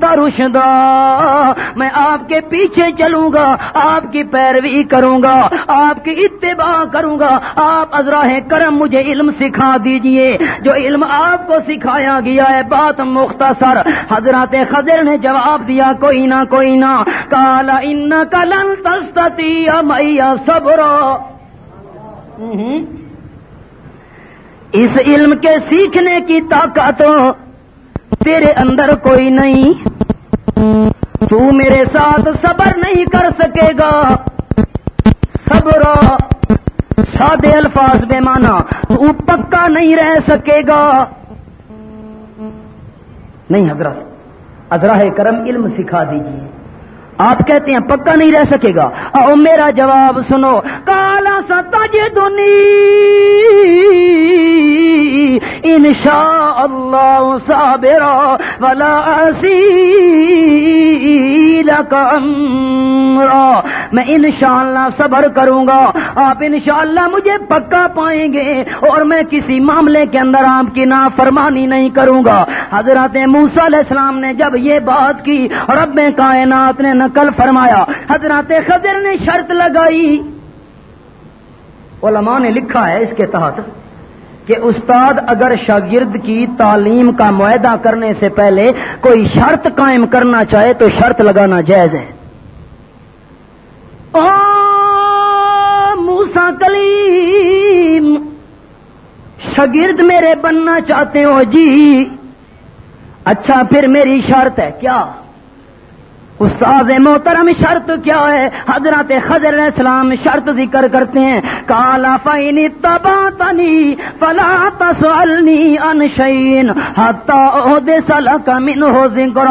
ترشدا میں آپ کے پیچھے چلوں گا، آپ کی پیروی کروں گا، آپ کی اتباع کروں گا۔ آپ ازراہ کرم مجھے علم سکھا دیجیے۔ جو علم آپ کو سکھایا گیا ہے، بات مختصر۔ حضرت خضر نے جواب دیا، کوئی نہ کوئی نہ۔ کالا ان کلن تستی امیا صبر اس علم کے سیکھنے کی طاقت تیرے اندر کوئی نہیں۔ تو میرے ساتھ صبر نہیں کر سکے گا۔ صبر سادے الفاظ بے مانا تو پکا نہیں رہ سکے گا۔ نہیں حضرت ازراہ کرم علم سکھا دیجیے آپ کہتے ہیں پکا نہیں رہ سکے گا۔ او میرا جواب سنو۔ کالا ستا جی دنی۔ ان شاء اللہ صابرا ولا میں انشاءاللہ صبر کروں گا۔ آپ انشاءاللہ مجھے پکا پائیں گے اور میں کسی معاملے کے اندر آپ کی نافرمانی نہیں کروں گا۔ حضرت موسا علیہ السلام نے جب یہ بات کی، رب کائنات نے نقل فرمایا۔ حضرت خضر نے شرط لگائی۔ علماء نے لکھا ہے اس کے تحت کہ استاد اگر شاگرد کی تعلیم کا معاہدہ کرنے سے پہلے کوئی شرط قائم کرنا چاہے تو شرط لگانا جائز ہے۔ موسا کلیم، شاگرد میرے بننا چاہتے ہو جی۔ اچھا پھر میری شرط ہے۔ کیا؟ استاد محترم شرط کیا ہے؟ حضرت خضر علیہ السلام شرط ذکر کرتے ہیں۔ کالا فینی تبا تنی فلا تسالنی ان شین من ہو ذکر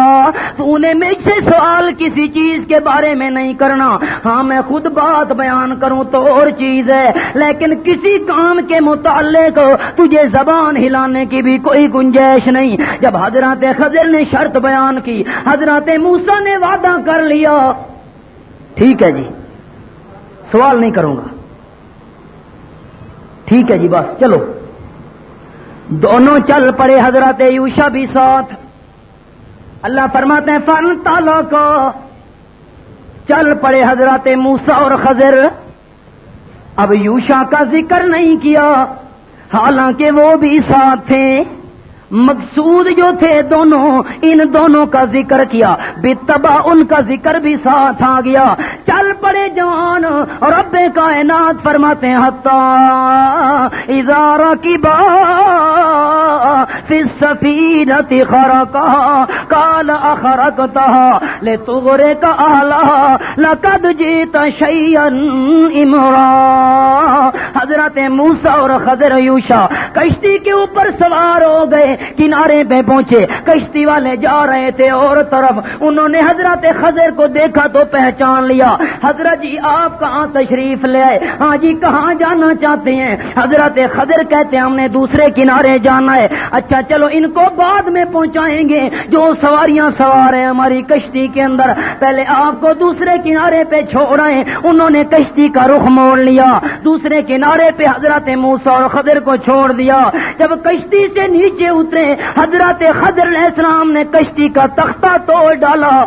تو نے مجھ سے سوال کسی چیز کے بارے میں نہیں کرنا۔ ہاں میں خود بات بیان کروں تو اور چیز ہے، لیکن کسی کام کے متعلق تجھے زبان ہلانے کی بھی کوئی گنجائش نہیں۔ جب حضرت خضر نے شرط بیان کی، حضرت موسا نے وعدہ وعدہ کر لیا۔ ٹھیک ہے جی۔ سوال نہیں کروں گا۔ ٹھیک ہے جی بس چلو۔ دونوں چل پڑے حضرت یوشا بھی ساتھ۔ اللہ فرماتے ہیں، فن تالا کو۔ چل پڑے حضرت موسا اور خضر۔ اب یوشا کا ذکر نہیں کیا، حالانکہ وہ بھی ساتھ تھے۔ مقصود جو تھے دونوں، ان دونوں کا ذکر کیا۔ بے تبا ان کا ذکر بھی ساتھ آ گیا۔ چل پڑے جوان اور کائنات فرماتے ہیں اظہار کی بات خرا کا کال اخرکتا لے تغرے کا آلہ لقد جیتا شیئن امرا حضرت موسا اور خضر یوشا کشتی کے اوپر سوار ہو گئے۔ کنارے پہ پہنچے۔ کشتی والے جا رہے تھے اور طرف۔ انہوں نے حضرت خضر کو دیکھا تو پہچان لیا۔ حضرت جی آپ کہاں تشریف لے آئے؟ ہاں جی کہاں جانا چاہتے ہیں؟ حضرت خضر کہتے ہیں، ہم نے دوسرے کنارے جانا ہے۔ اچھا چلو ان کو بعد میں پہنچائیں گے۔ جو سواریاں سوار ہیں ہماری کشتی کے اندر، پہلے آپ کو دوسرے کنارے پہ چھوڑ رہے انہوں نے کشتی کا رخ موڑ لیا۔ دوسرے کنارے پہ حضرت موسا اور خضر کو چھوڑ دیا۔ جب کشتی سے نیچے اترے حضرت خضر علیہ السلام نے کشتی کا تختہ توڑ ڈالا۔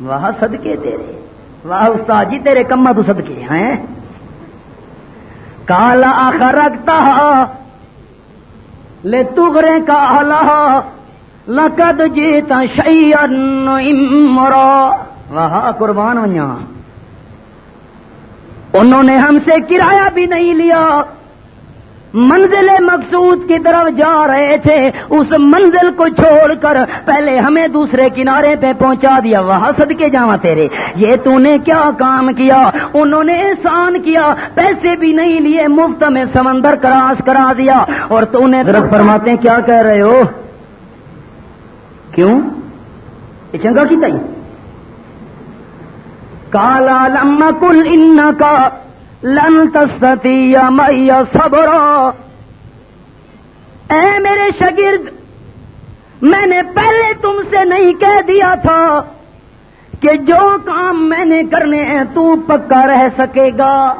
وہ صدقے تیرے واہ استاد جی تیرے کما تو صدقے ہیں۔ کالا آخر رکھتا لے تغرے کا لقد جیتا شیئن امرا۔ وہاں قربان ونیا انہوں نے ہم سے کرایہ بھی نہیں لیا۔ منزل مقصود کی طرف جا رہے تھے اس منزل کو چھوڑ کر پہلے ہمیں دوسرے کنارے پہ پہنچا دیا۔ وہاں سد کے جاوا تیرے۔ یہ تو نے کیا کام کیا؟ انہوں نے احسان کیا۔ پیسے بھی نہیں لیے مفت میں سمندر کراس کرا دیا۔ اور تو نے فرماتے کیا کہہ رہے ہو؟ کیوں؟ یہ چنگا کی تھی کالا لما کل ان کا لن تستطیع مئی صبر اے میرے شگرد میں نے پہلے تم سے نہیں کہہ دیا تھا کہ جو کام میں نے کرنے ہیں تو پکا رہ سکے گا۔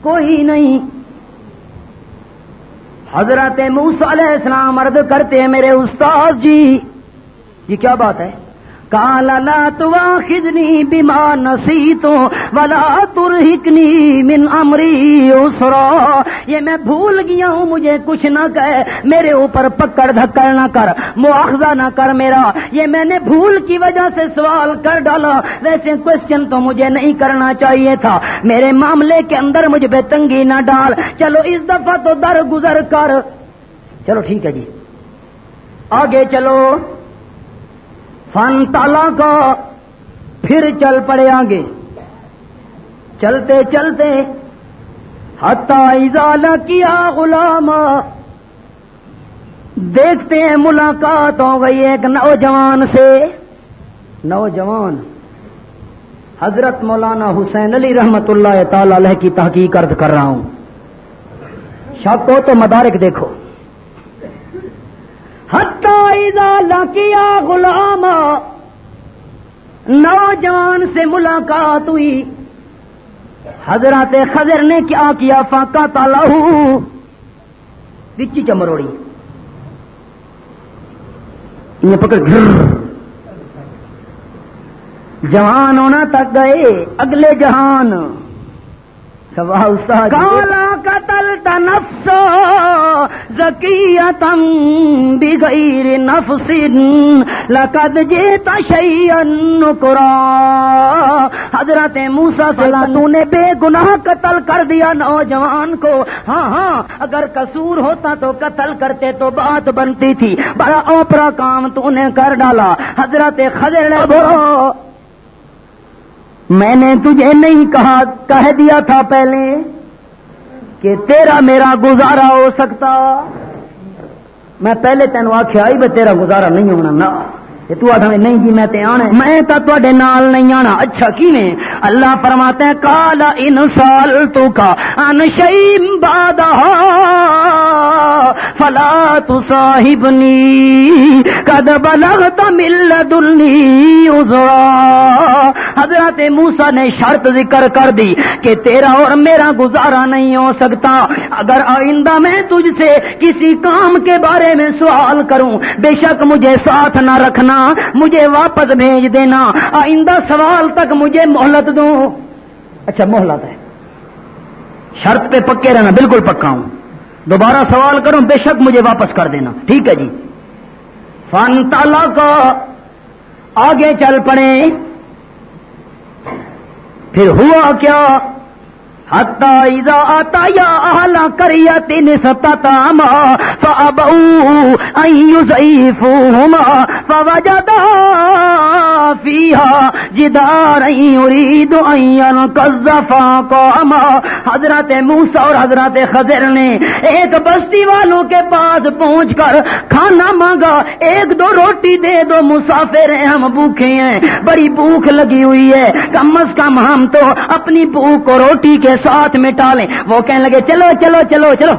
کوئی نہیں۔ حضرت موسیٰ علیہ السلام عرض کرتے ہیں میرے استاد جی یہ کیا بات ہے؟ کالا لا تواخذنی بما نسیتو ولا ترہکنی من امری اسرا یہ میں بھول گیا ہوں، مجھے کچھ نہ کہے۔ میرے اوپر پکڑ دھکڑ نہ کر، مواخذہ نہ کر میرا۔ یہ میں نے بھول کی وجہ سے سوال کر ڈالا۔ ویسے کوشچن تو مجھے نہیں کرنا چاہیے تھا۔ میرے معاملے کے اندر مجھ بے تنگی نہ ڈال۔ چلو اس دفعہ تو در گزر کر۔ چلو ٹھیک ہے جی۔ آگے چلو۔ فن تالا کا پھر چل پڑے آگے۔ چلتے چلتے ہتا ازالہ کیا غلام دیکھتے ہیں ملاقات ہو گئی ایک نوجوان سے۔ نوجوان۔ حضرت مولانا حسین علی رحمت اللہ تعالی علیہ کی تحقیق عرض کر رہا ہوں۔ شک ہو تو مدارک دیکھو۔ لکیا غلام نوجوان سے ملاقات ہوئی۔ حضرت خضر نے کیا کیا؟ فاقا تالا بچی چمروڑی یہ پکڑ۔ گھر جوان ہونا تک گئے۔ اگلے جہان۔ کالا قتل نفس زکیتم بغیر نفس۔ لقد جیت شیئا نکرا۔ حضرت موسا سے تو نے بے گناہ قتل کر دیا نوجوان کو۔ ہاں ہاں اگر قصور ہوتا تو قتل کرتے تو بات بنتی تھی۔ بڑا اوپرا کام تو نے کر ڈالا۔ حضرت خضر نے میں نے تجھے نہیں کہا، کہہ دیا تھا پہلے کہ تیرا میرا گزارا ہو سکتا۔ میں پہلے تینوں آخیا ہی بھائی تیرا گزارا نہیں ہونا، نہ۔ نا تو آدھا نہیں جی میں تے آنا میں تو تے نال نہیں آنا۔ اچھا کی نے اللہ فرماتے ہیں کالا ان سال تو کا ان شیم باد فلا تو صاحب نی کد بلغت مل دلنی حضرت موسا نے شرط ذکر کر دی کہ تیرا اور میرا گزارا نہیں ہو سکتا۔ اگر آئندہ میں تجھ سے کسی کام کے بارے میں سوال کروں، بے شک مجھے ساتھ نہ رکھنا۔ مجھے واپس بھیج دینا۔ آئندہ سوال تک مجھے مہلت دو۔ اچھا مہلت ہے۔ شرط پہ پکے رہنا، بالکل پکا ہوں۔ دوبارہ سوال کروں، بے شک مجھے واپس کر دینا۔ ٹھیک ہے جی۔ فن تالا کا آگے چل پڑے۔ پھر ہوا کیا؟ حتى يزيفوهما فوجدا فيها جدارا يريد فقاما حضرت موسیٰ اور حضرت خضر نے ایک بستی والوں کے پاس پہنچ کر کھانا مانگا. ایک دو روٹی دے دو مسافر ہیں، ہم بھوکے ہیں، بڑی بھوک لگی ہوئی ہے. کم از کم ہم تو اپنی بھوک کو روٹی کے ساتھ مٹا لیں۔ وہ کہنے لگے، چلو چلو چلو چلو۔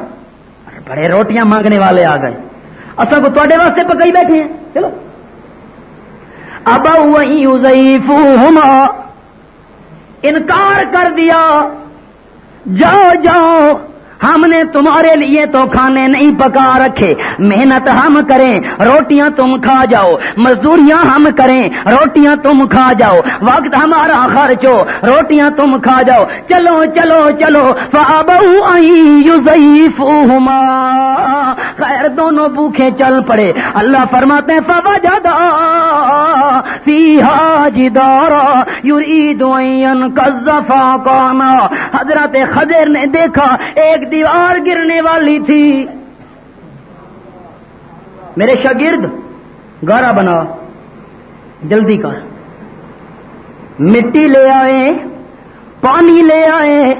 بڑے روٹیاں مانگنے والے آ گئے۔ اصل کو تے واسطے پکئی بیٹھے ہیں۔ چلو۔ ابا انکار کر دیا۔ جاؤ جاؤ۔ ہم نے تمہارے لیے تو کھانے نہیں پکا رکھے۔ محنت ہم کریں، روٹیاں تم کھا جاؤ۔ مزدوریاں ہم کریں، روٹیاں تم کھا جاؤ۔ وقت ہمارا خرچ ہو، روٹیاں تم کھا جاؤ۔ چلو چلو چلو۔ خیر، دونوں بھوکے چل پڑے۔ اللہ فرماتے ہیں فبا جدا جدارا۔ یرید کزفا کانا حضرت خضر نے دیکھا، ایک دیوار گرنے والی تھی۔ میرے شاگرد، گارا بنا۔ جلدی کر۔ مٹی لے آئے، پانی لے آئے،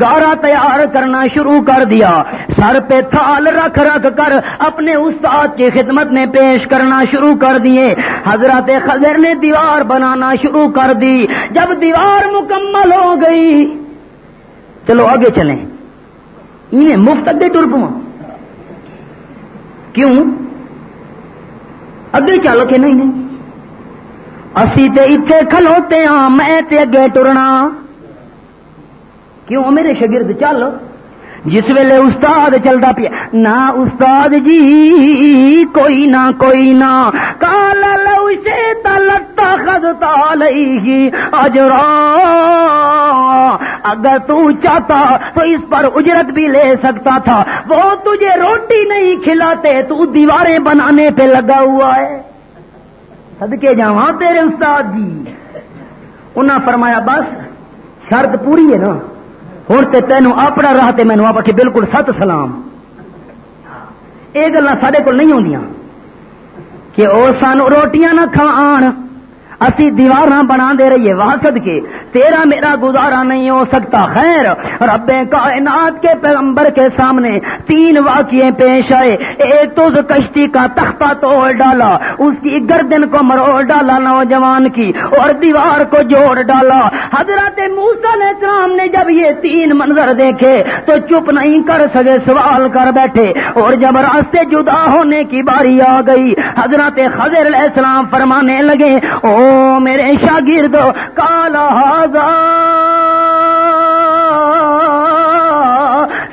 گارا تیار کرنا شروع کر دیا۔ سر پہ تھال رکھ رکھ کر اپنے استاد کی خدمت میں پیش کرنا شروع کر دیے۔ حضرت خضر نے دیوار بنانا شروع کر دی۔ جب دیوار مکمل ہو گئی، چلو آگے چلیں۔ انہیں مفت اگے ٹر پوا کیوں؟ اگے چل کے نہیں نہیں اسی تے اتے کھلوتے ہاں میں تے اگے ٹرنا۔ کیوں؟ میرے شگرد چل۔ جس ویلے استاد چلتا پیا، نہ استاد جی کوئی نہ کوئی نہ۔ کال لو سے تلتا خدتا لئی اجرا۔ اگر تو چاہتا تو اس پر اجرت بھی لے سکتا تھا۔ وہ تجھے روٹی نہیں کھلاتے، تو دیواریں بنانے پہ لگا ہوا ہے۔ سدکے جا تیرے استاد جی۔ انہاں فرمایا، بس شرط پوری ہے نا۔ ہوں تو تینوں اپنا راہ مینو آپ کے بالکل ست سلام۔ یہ گلا سڈے کو نہیں آدی کہ وہ سان روٹیاں نہ کھان اسی دیوار بنا دے رہیے واسد کے تیرا میرا گزارا نہیں ہو سکتا، خیر۔ رب کائنات کے پیغمبر کے سامنے تین واقعے پیش آئے۔ ایک تو کشتی کا تختہ توڑ ڈالا، اس کی گردن کو مروڑ ڈالا نوجوان کی، اور دیوار کو جوڑ ڈالا۔ حضرت موسا علیہ السلام نے جب یہ تین منظر دیکھے تو چپ نہیں کر سکے سوال کر بیٹھے۔ اور جب راستے جدا ہونے کی باری آ گئی، حضرت خضر علیہ السلام فرمانے لگے، او میرے شاگرد کالا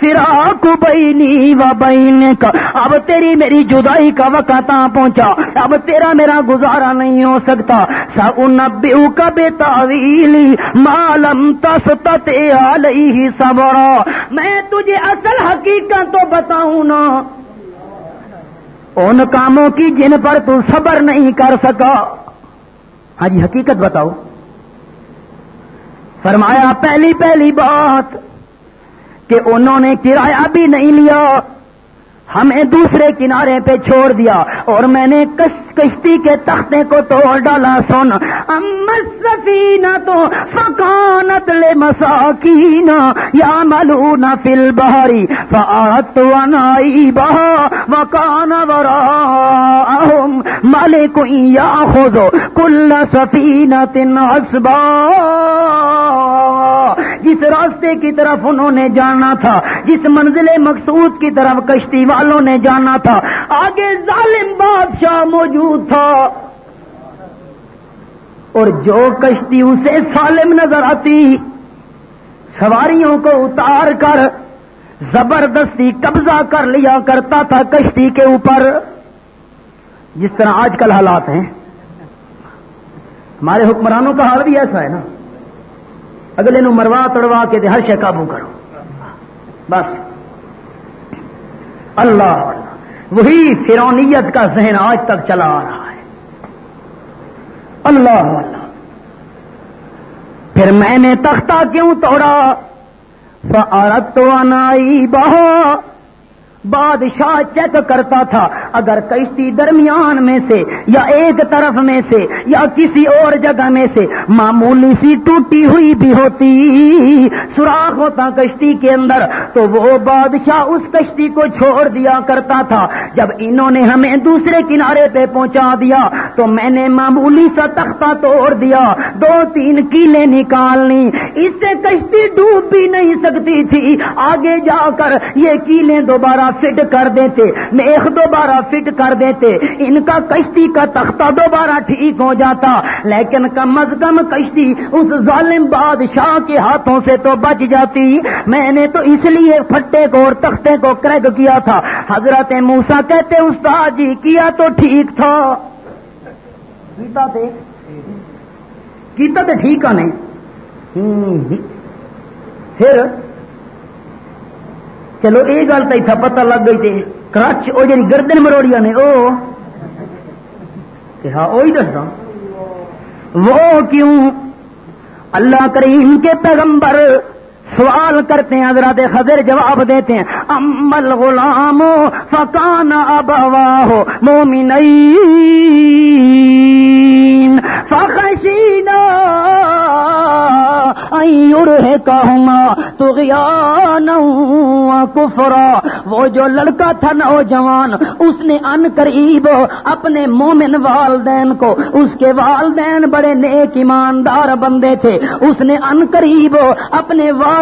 فراق بینی و بین کا اب تیری میری جدائی کا وقت آ پہنچا۔ اب تیرا میرا گزارا نہیں ہو سکتا۔ سب کا بے تعویلی معلوم تس علیہ صبرا۔ میں تجھے اصل حقیقت تو بتاؤں نا۔ ان کاموں کی جن پر تو صبر نہیں کر سکا۔ ہاں جی حقیقت بتاؤ۔ فرمایا، پہلی پہلی بات کہ انہوں نے کرایہ بھی نہیں لیا، ہمیں دوسرے کنارے پہ چھوڑ دیا اور میں نے کشتی کے تختے کو توڑ ڈالا سن سفینہ تو فکانت لے مساکین یا ملون فل بہاری فات بہا وکان ورا ملک یا خود کل سفینہ تن اسبا۔ جس راستے کی طرف انہوں نے جانا تھا، جس منزل مقصود کی طرف کشتی والوں نے جانا تھا۔ آگے ظالم بادشاہ موجود تھا؟ اور جو کشتی اسے سالم نظر آتی، سواریوں کو اتار کر زبردستی قبضہ کر لیا کرتا تھا کشتی کے اوپر۔ جس طرح آج کل حالات ہیں۔ ہمارے حکمرانوں کا حال بھی ایسا ہے نا۔ اگلے نو مروا تڑوا کے ہر شے قابو کرو۔ بس۔ اللہ۔ وہی فرونیت کا ذہن آج تک چلا آ رہا ہے۔ اللہ اللہ پھر میں نے تختہ کیوں توڑا؟ فارت تو انائی بہو بادشاہ چیک کرتا تھا۔ اگر کشتی درمیان میں سے یا ایک طرف میں سے یا کسی اور جگہ میں سے معمولی سی ٹوٹی ہوئی بھی ہوتی، سوراخ ہوتا کشتی کے اندر، تو وہ بادشاہ اس کشتی کو چھوڑ دیا کرتا تھا۔ جب انہوں نے ہمیں دوسرے کنارے پہ پہنچا دیا، تو میں نے معمولی سا تختہ توڑ دیا، دو تین کیلے نکالنی۔ اس سے کشتی ڈوب بھی نہیں سکتی تھی۔ آگے جا کر یہ کیلے دوبارہ فٹ کر دیتے، میخ دوبارہ فٹ کر دیتے، ان کا کشتی کا تختہ دوبارہ ٹھیک ہو جاتا، لیکن کم از کم کشتی اس ظالم بادشاہ کے ہاتھوں سے تو بچ جاتی۔ میں نے تو اس لیے پھٹے کو اور تختے کو کریک کیا تھا۔ حضرت موسا کہتے، استاد جی کیا تو ٹھیک تھا؟ کیتا تو ٹھیک ہے نہیں۔ پھر چلو یہ گل تو اتنا پتا لگ گئی تھی کرچ وہ جی گردن مروڑیاں نے وہ ہاں وہی دسا وہ کیوں؟ اللہ کریم کے پیغمبر سوال کرتے ہیں، حضرات خضر جواب دیتے ہیں امل غلام فکان ابوا ہو مومن فخشینا تو کفرا۔ وہ جو لڑکا تھا نوجوان، اس نے ان قریب اپنے مومن والدین کو، اس کے والدین بڑے نیک ایماندار بندے تھے۔ اس نے ان قریب اپنے والدین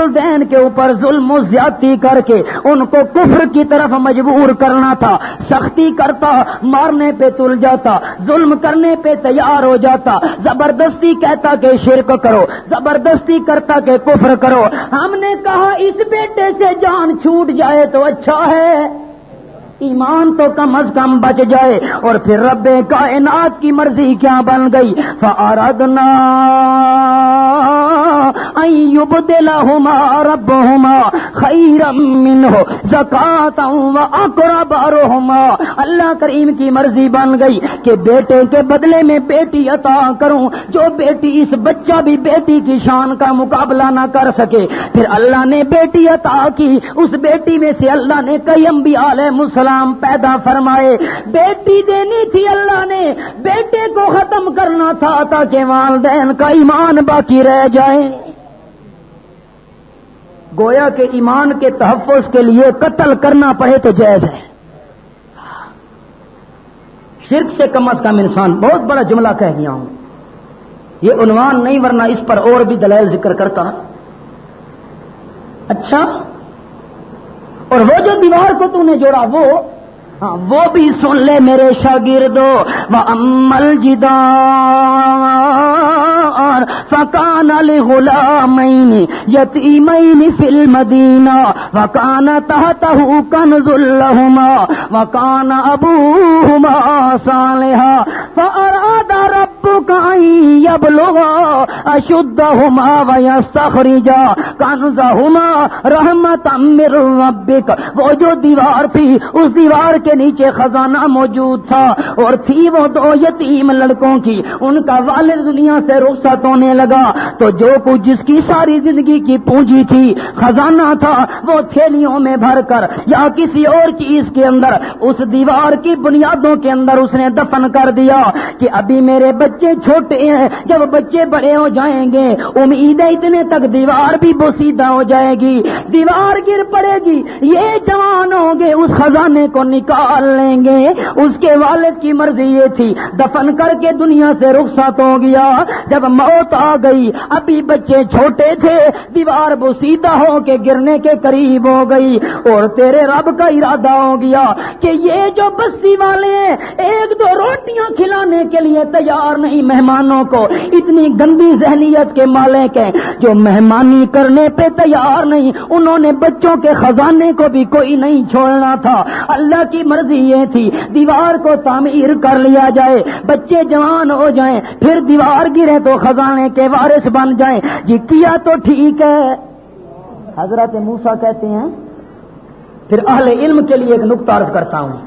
کے اوپر ظلم و زیادتی کر کے ان کو کفر کی طرف مجبور کرنا تھا، سختی کرتا، مارنے پہ تل جاتا، ظلم کرنے پہ تیار ہو جاتا، زبردستی کہتا کہ شرک کرو، زبردستی کرتا کہ کفر کرو۔ ہم نے کہا، اس بیٹے سے جان چھوٹ جائے تو اچھا ہے۔ ایمان تو کم از کم بچ جائے۔ اور پھر رب کائنات کی مرضی کیا بن گئی؟ فاردنا يبدلهما ربهما خيرا منه زکات بارہما اللہ کریم کی مرضی بن گئی کہ بیٹے کے بدلے میں بیٹی عطا کروں، جو بیٹی اس بچہ بھی بیٹی کی شان کا مقابلہ نہ کر سکے۔ پھر اللہ نے بیٹی عطا کی، اس بیٹی میں سے اللہ نے کئی انبیاء علیہ السلام پیدا فرمائے۔ بیٹی دینی تھی اللہ نے، بیٹے کو ختم کرنا تھا تاکہ والدین کا ایمان باقی رہ جائے۔ گویا کے ایمان کے تحفظ کے لیے قتل کرنا پڑے تو جائز ہے۔ شرک سے کم از کم انسان بہت بڑا جملہ کہہ گیا ہوں۔ یہ عنوان نہیں، ورنہ اس پر اور بھی دلائل ذکر کرتا۔ اچھا اور وہ جو دیوار کو تو نے جوڑا، وہ ہاں، وہ بھی سن لے میرے شاگردو، وہ امل جدار فکان الغلامین یتیمین فی المدینہ، وکان تحتہ کنز لہما، وکان ابوہما صالحا۔ فاراد ربک ان یبلغا اشدہما ویستخرجا من ربک۔ وہ جو دیوار تھی، اس دیوار کے نیچے خزانہ موجود تھا اور تھی وہ دو یتیم لڑکوں کی۔ ان کا والد دنیا سے رخصت ہونے لگا۔ تو جو کچھ جس کی ساری زندگی کی پونجی تھی، خزانہ تھا، وہ تھیلیوں میں بھر کر یا کسی اور چیز کے اندر، اس دیوار کی بنیادوں کے اندر اس نے دفن کر دیا کہ ابھی میرے بچے چھوٹے ہیں، جب بچے بڑے ہو جائیں گے امید ہے اتنے تک دیوار بھی بوسیدہ ہو جائے گی۔ دیوار گر پڑے گی، یہ جوان ہوں گے، اس خزانے کو نکال نکال لیں گے۔ اس کے والد کی مرضی یہ تھی، دفن کر کے دنیا سے رخصت ہو گیا۔ جب موت آ گئی، ابھی بچے چھوٹے تھے، دیوار بوسیدہ ہو کے گرنے کے قریب ہو گئی۔ اور تیرے رب کا ارادہ ہو گیا کہ یہ جو بستی والے ہیں، ایک دو روٹیاں کھلانے کے لیے تیار نہیں مہمانوں کو، اتنی گندی ذہنیت کے مالک ہیں جو مہمانی کرنے پہ تیار نہیں۔ انہوں نے بچوں کے خزانے کو بھی کوئی نہیں چھوڑنا تھا۔ اللہ کی مرضی یہ تھی، دیوار کو تعمیر کر لیا جائے۔ بچے جوان ہو جائیں، پھر دیوار گرے تو خزانے کے وارث بن جائیں۔ جی کیا تو ٹھیک ہے؟ حضرت موسا کہتے ہیں، پھر اہل علم کے لیے ایک نقطہ عرض کرتا ہوں۔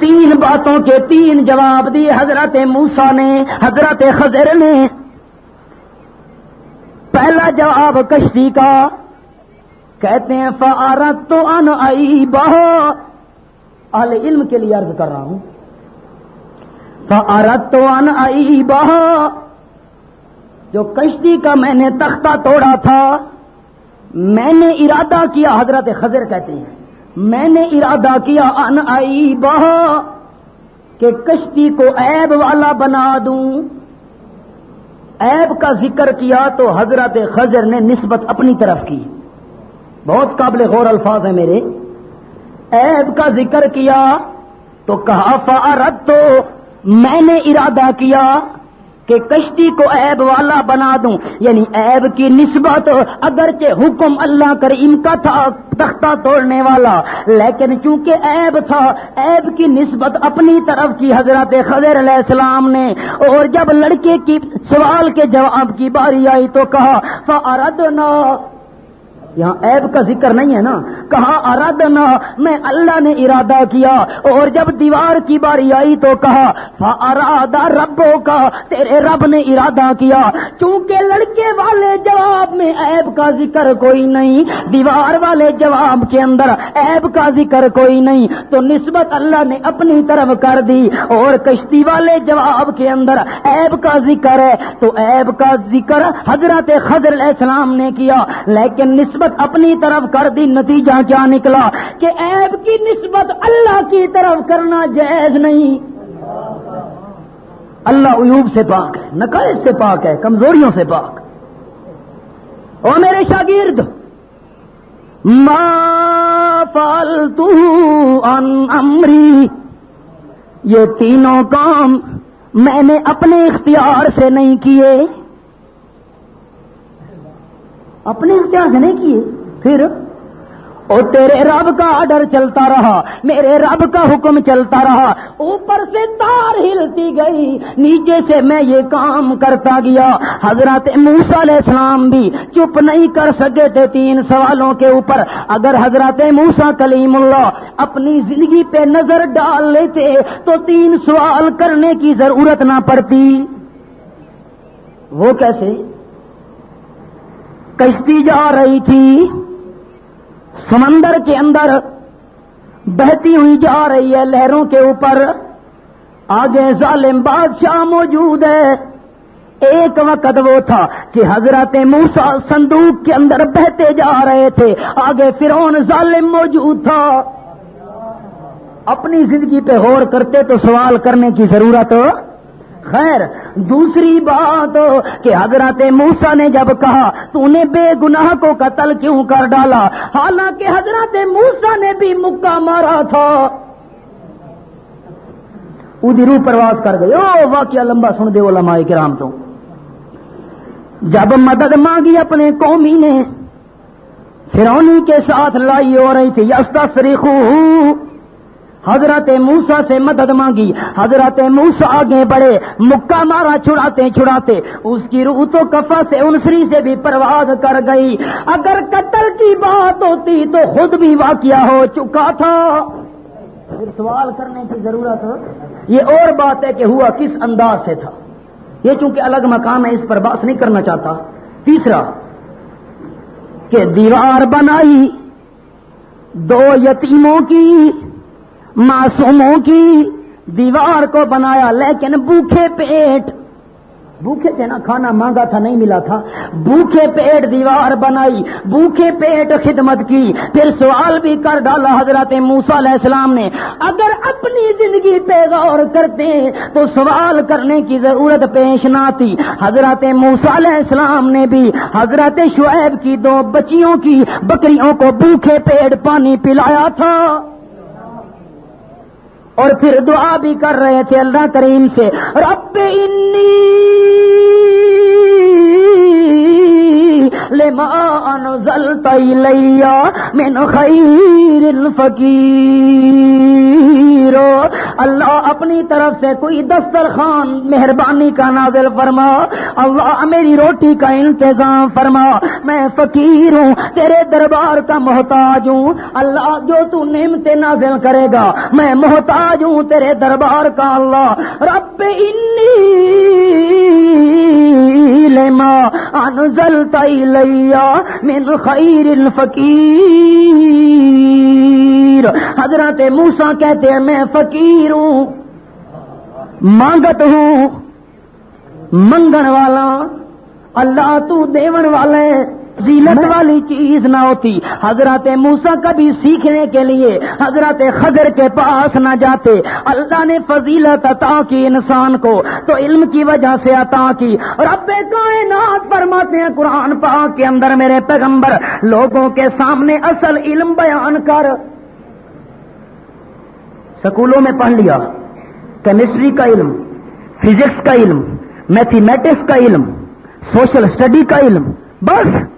تین باتوں کے تین جواب دیے حضرت موسا نے، حضرت خضر نے۔ پہلا جواب کشتی کا، کہتے ہیں فارت تو ان آئی بہو اہل علم کے لیے عرض کر رہا ہوں۔ فارت تو ان آئی بہو جو کشتی کا میں نے تختہ توڑا تھا، میں نے ارادہ کیا، حضرت خضر کہتے ہیں۔ میں نے ارادہ کیا ان آئی بہو کہ کشتی کو عیب والا بنا دوں۔ عیب کا ذکر کیا تو حضرت خضر نے نسبت اپنی طرف کی۔ بہت قابل غور الفاظ ہیں میرے۔ عیب کا ذکر کیا تو کہا فارت تو میں نے ارادہ کیا کہ کشتی کو عیب والا بنا دوں۔ یعنی عیب کی نسبت اگرچہ حکم اللہ کریم کا تھا تختہ توڑنے والا، لیکن چونکہ عیب تھا، عیب کی نسبت اپنی طرف کی حضرت خضر علیہ السلام نے۔ اور جب لڑکے کی سوال کے جواب کی باری آئی تو کہا فارد یہاں عیب کا ذکر نہیں ہے نا۔ کہا ارادنا میں اللہ نے ارادہ کیا اور جب دیوار کی باری آئی تو کہا ارادہ ربوں کا تیرے رب نے ارادہ کیا۔ چونکہ لڑکے والے جواب میں عیب کا ذکر کوئی نہیں، دیوار والے جواب کے اندر عیب کا ذکر کوئی نہیں، تو نسبت اللہ نے اپنی طرف کر دی اور کشتی والے جواب کے اندر عیب کا ذکر ہے۔ تو عیب کا ذکر حضرت خضر علیہ السلام نے کیا، لیکن نسبت نسبت اپنی طرف کر دی، نتیجہ کیا نکلا کہ عیب کی نسبت اللہ کی طرف کرنا جائز نہیں۔ اللہ عیوب سے پاک ہے، نقائص سے پاک ہے، کمزوریوں سے پاک۔ او میرے شاگرد، ما فالتو ان امری، یہ تینوں کام میں نے اپنے اختیار سے نہیں کیے۔ اپنے اختیار سے نہیں کیے، پھر اور تیرے رب کا آڈر چلتا رہا، میرے رب کا حکم چلتا رہا۔ اوپر سے تار ہلتی گئی، نیچے سے میں یہ کام کرتا گیا۔ حضرت موسا علیہ السلام بھی چپ نہیں کر سکے تھے تین سوالوں کے اوپر۔ اگر حضرت موسا کلیم اللہ اپنی زندگی پہ نظر ڈال لیتے، تو تین سوال کرنے کی ضرورت نہ پڑتی۔ وہ کیسے؟ کشتی جا رہی تھی۔ سمندر کے اندر بہتی ہوئی جا رہی ہے لہروں کے اوپر۔ آگے ظالم بادشاہ موجود ہے۔ ایک وقت وہ تھا کہ حضرت موسا صندوق کے اندر بہتے جا رہے تھے۔ آگے فرون ظالم موجود تھا۔ اپنی زندگی پہ غور کرتے تو سوال کرنے کی ضرورت خیر دوسری بات کہ حضرت موسا نے جب کہا تو نے بے گناہ کو قتل کیوں کر ڈالا؟ حالانکہ حضرت موسا نے بھی مکہ مارا تھا۔ ادی روح پرواز کر گئے۔ او واقعہ لمبا سن دے علماء کرام تو۔ جب مدد مانگی اپنے قومی نے فرونی کے ساتھ لڑائی ہو رہی تھی۔ یستا سریخو حضرت موسا سے مدد مانگی۔ حضرت موسا آگے بڑھے، مکہ مارا چھڑاتے چھڑاتے۔ اس کی روح تو کفا سے انسری سے بھی پرواز کر گئی۔ اگر قتل کی بات ہوتی تو خود بھی واقعہ ہو چکا تھا۔ پھر سوال کرنے کی ضرورت یہ اور بات ہے کہ ہوا کس انداز سے تھا۔ یہ چونکہ الگ مقام ہے، اس پر بات نہیں کرنا چاہتا۔ تیسرا، کہ دیوار بنائی، دو یتیموں کی معصوموں کی دیوار کو بنایا، لیکن بھوکے پیٹ، بھوکے تھے نا کھانا مانگا تھا، نہیں ملا تھا۔ بھوکے پیٹ دیوار بنائی، بھوکے پیٹ خدمت کی۔ پھر سوال بھی کر ڈالا حضرت موسا علیہ السلام نے۔ اگر اپنی زندگی پہ غور کرتے تو سوال کرنے کی ضرورت پیش نہ تھی حضرت موسا علیہ السلام نے بھی حضرت شعیب کی دو بچیوں کی بکریوں کو بھوکے پیٹ پانی پلایا تھا۔ اور پھر دعا بھی کر رہے تھے اللہ کریم سے رب انی لما انزلت الیا من خیر الفقیر۔ اللہ اپنی طرف سے کوئی دسترخوان مہربانی کا نازل فرما۔ اللہ میری روٹی کا انتظام فرما۔ میں فقیر ہوں، تیرے دربار کا محتاج ہوں۔ اللہ جو تو نعمت نازل کرے گا، میں محتاج ہوں تیرے دربار کا اللہ۔ رب انی لما انزلت الیا من خیر الفقیر۔ حضرت موسا کہتے ہیں، میں فقیر ہوں، مانگت ہوں، منگن والا، اللہ تو دیون والے زیلت والی چیز نہ ہوتی۔ حضرت موسا کبھی سیکھنے کے لیے حضرت خضر کے پاس نہ جاتے۔ اللہ نے فضیلت عطا کی انسان کو۔ تو علم کی وجہ سے عطا کی۔ رب کائنات فرماتے ہیں قرآن پاک کے اندر میرے پیغمبر، لوگوں کے سامنے اصل علم بیان کر۔ سکولوں میں پڑھ لیا۔ کیمسٹری کا علم، فزکس کا علم، میتھمیٹکس کا علم، سوشل اسٹڈی کا علم، بس۔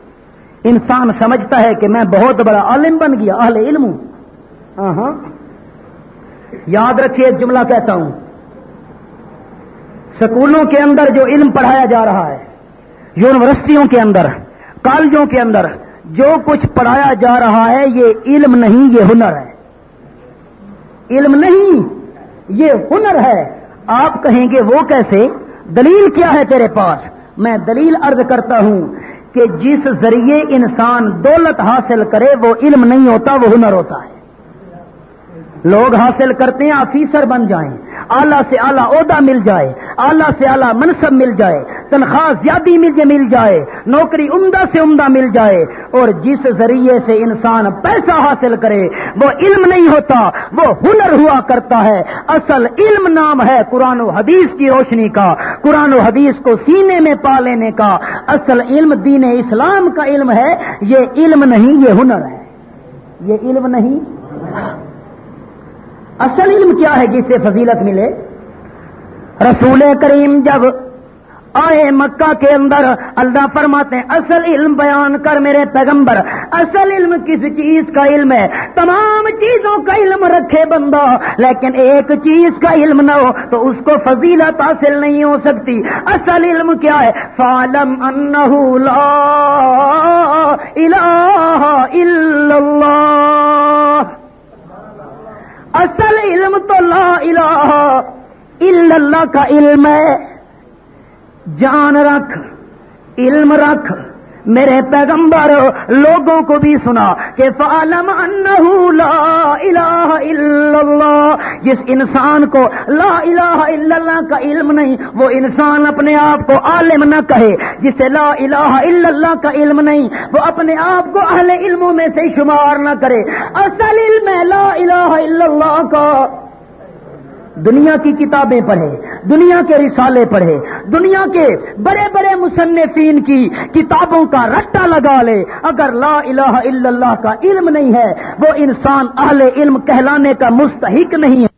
انسان سمجھتا ہے کہ میں بہت بڑا عالم بن گیا، اہل علم ہوں۔ ہاں یاد رکھیے، ایک جملہ کہتا ہوں۔ سکولوں کے اندر جو علم پڑھایا جا رہا ہے، یونیورسٹیوں کے اندر، کالجوں کے اندر، جو کچھ پڑھایا جا رہا ہے، یہ علم نہیں، یہ ہنر ہے۔ علم نہیں، یہ ہنر ہے۔ آپ کہیں گے، وہ کیسے؟ دلیل کیا ہے تیرے پاس؟ میں دلیل عرض کرتا ہوں۔ کہ جس ذریعے انسان دولت حاصل کرے، وہ علم نہیں ہوتا، وہ ہنر ہوتا ہے۔ لوگ حاصل کرتے ہیں، آفیسر بن جائیں۔ اعلیٰ سے اعلیٰ عہدہ مل جائے، اعلیٰ سے اعلیٰ منصب مل جائے۔ تنخواہ زیادہ مل جائے نوکری عمدہ سے عمدہ مل جائے، اور جس ذریعے سے انسان پیسہ حاصل کرے، وہ علم نہیں ہوتا، وہ ہنر ہوا کرتا ہے۔ اصل علم نام ہے قرآن و حدیث کی روشنی کا، قرآن و حدیث کو سینے میں پا لینے کا۔ اصل علم دین اسلام کا علم ہے، یہ علم نہیں، یہ ہنر ہے۔ یہ علم نہیں۔ اصل علم کیا ہے جس سے فضیلت ملے؟ رسول کریم جب آئے مکہ کے اندر اللہ فرماتے ہیں، اصل علم بیان کر میرے پیغمبر، اصل علم کس چیز کا علم ہے؟ تمام چیزوں کا علم رکھے بندہ، لیکن ایک چیز کا علم نہ ہو تو اس کو فضیلت حاصل نہیں ہو سکتی۔ اصل علم کیا ہے؟ فالم لا الہ الا اللہ اصل علم تو لا الہ الا اللہ کا علم ہے۔ جان رکھ، علم رکھ۔ میرے پیغمبر، لوگوں کو بھی سنا کہ فعلم انہو لا الہ الا اللہ۔ جس انسان کو لا الہ الا اللہ کا علم نہیں، وہ انسان اپنے آپ کو عالم نہ کہے۔ جسے لا الہ الا اللہ کا علم نہیں، وہ اپنے آپ کو اہل علموں میں سے شمار نہ کرے۔ اصل علم ہے لا الہ الا اللہ کا۔ دنیا کی کتابیں پڑھے، دنیا کے رسالے پڑھے، دنیا کے بڑے بڑے مصنفین کی کتابوں کا رٹا لگا لے۔ اگر لا الہ الا اللہ کا علم نہیں ہے، وہ انسان اہل علم کہلانے کا مستحق نہیں ہے۔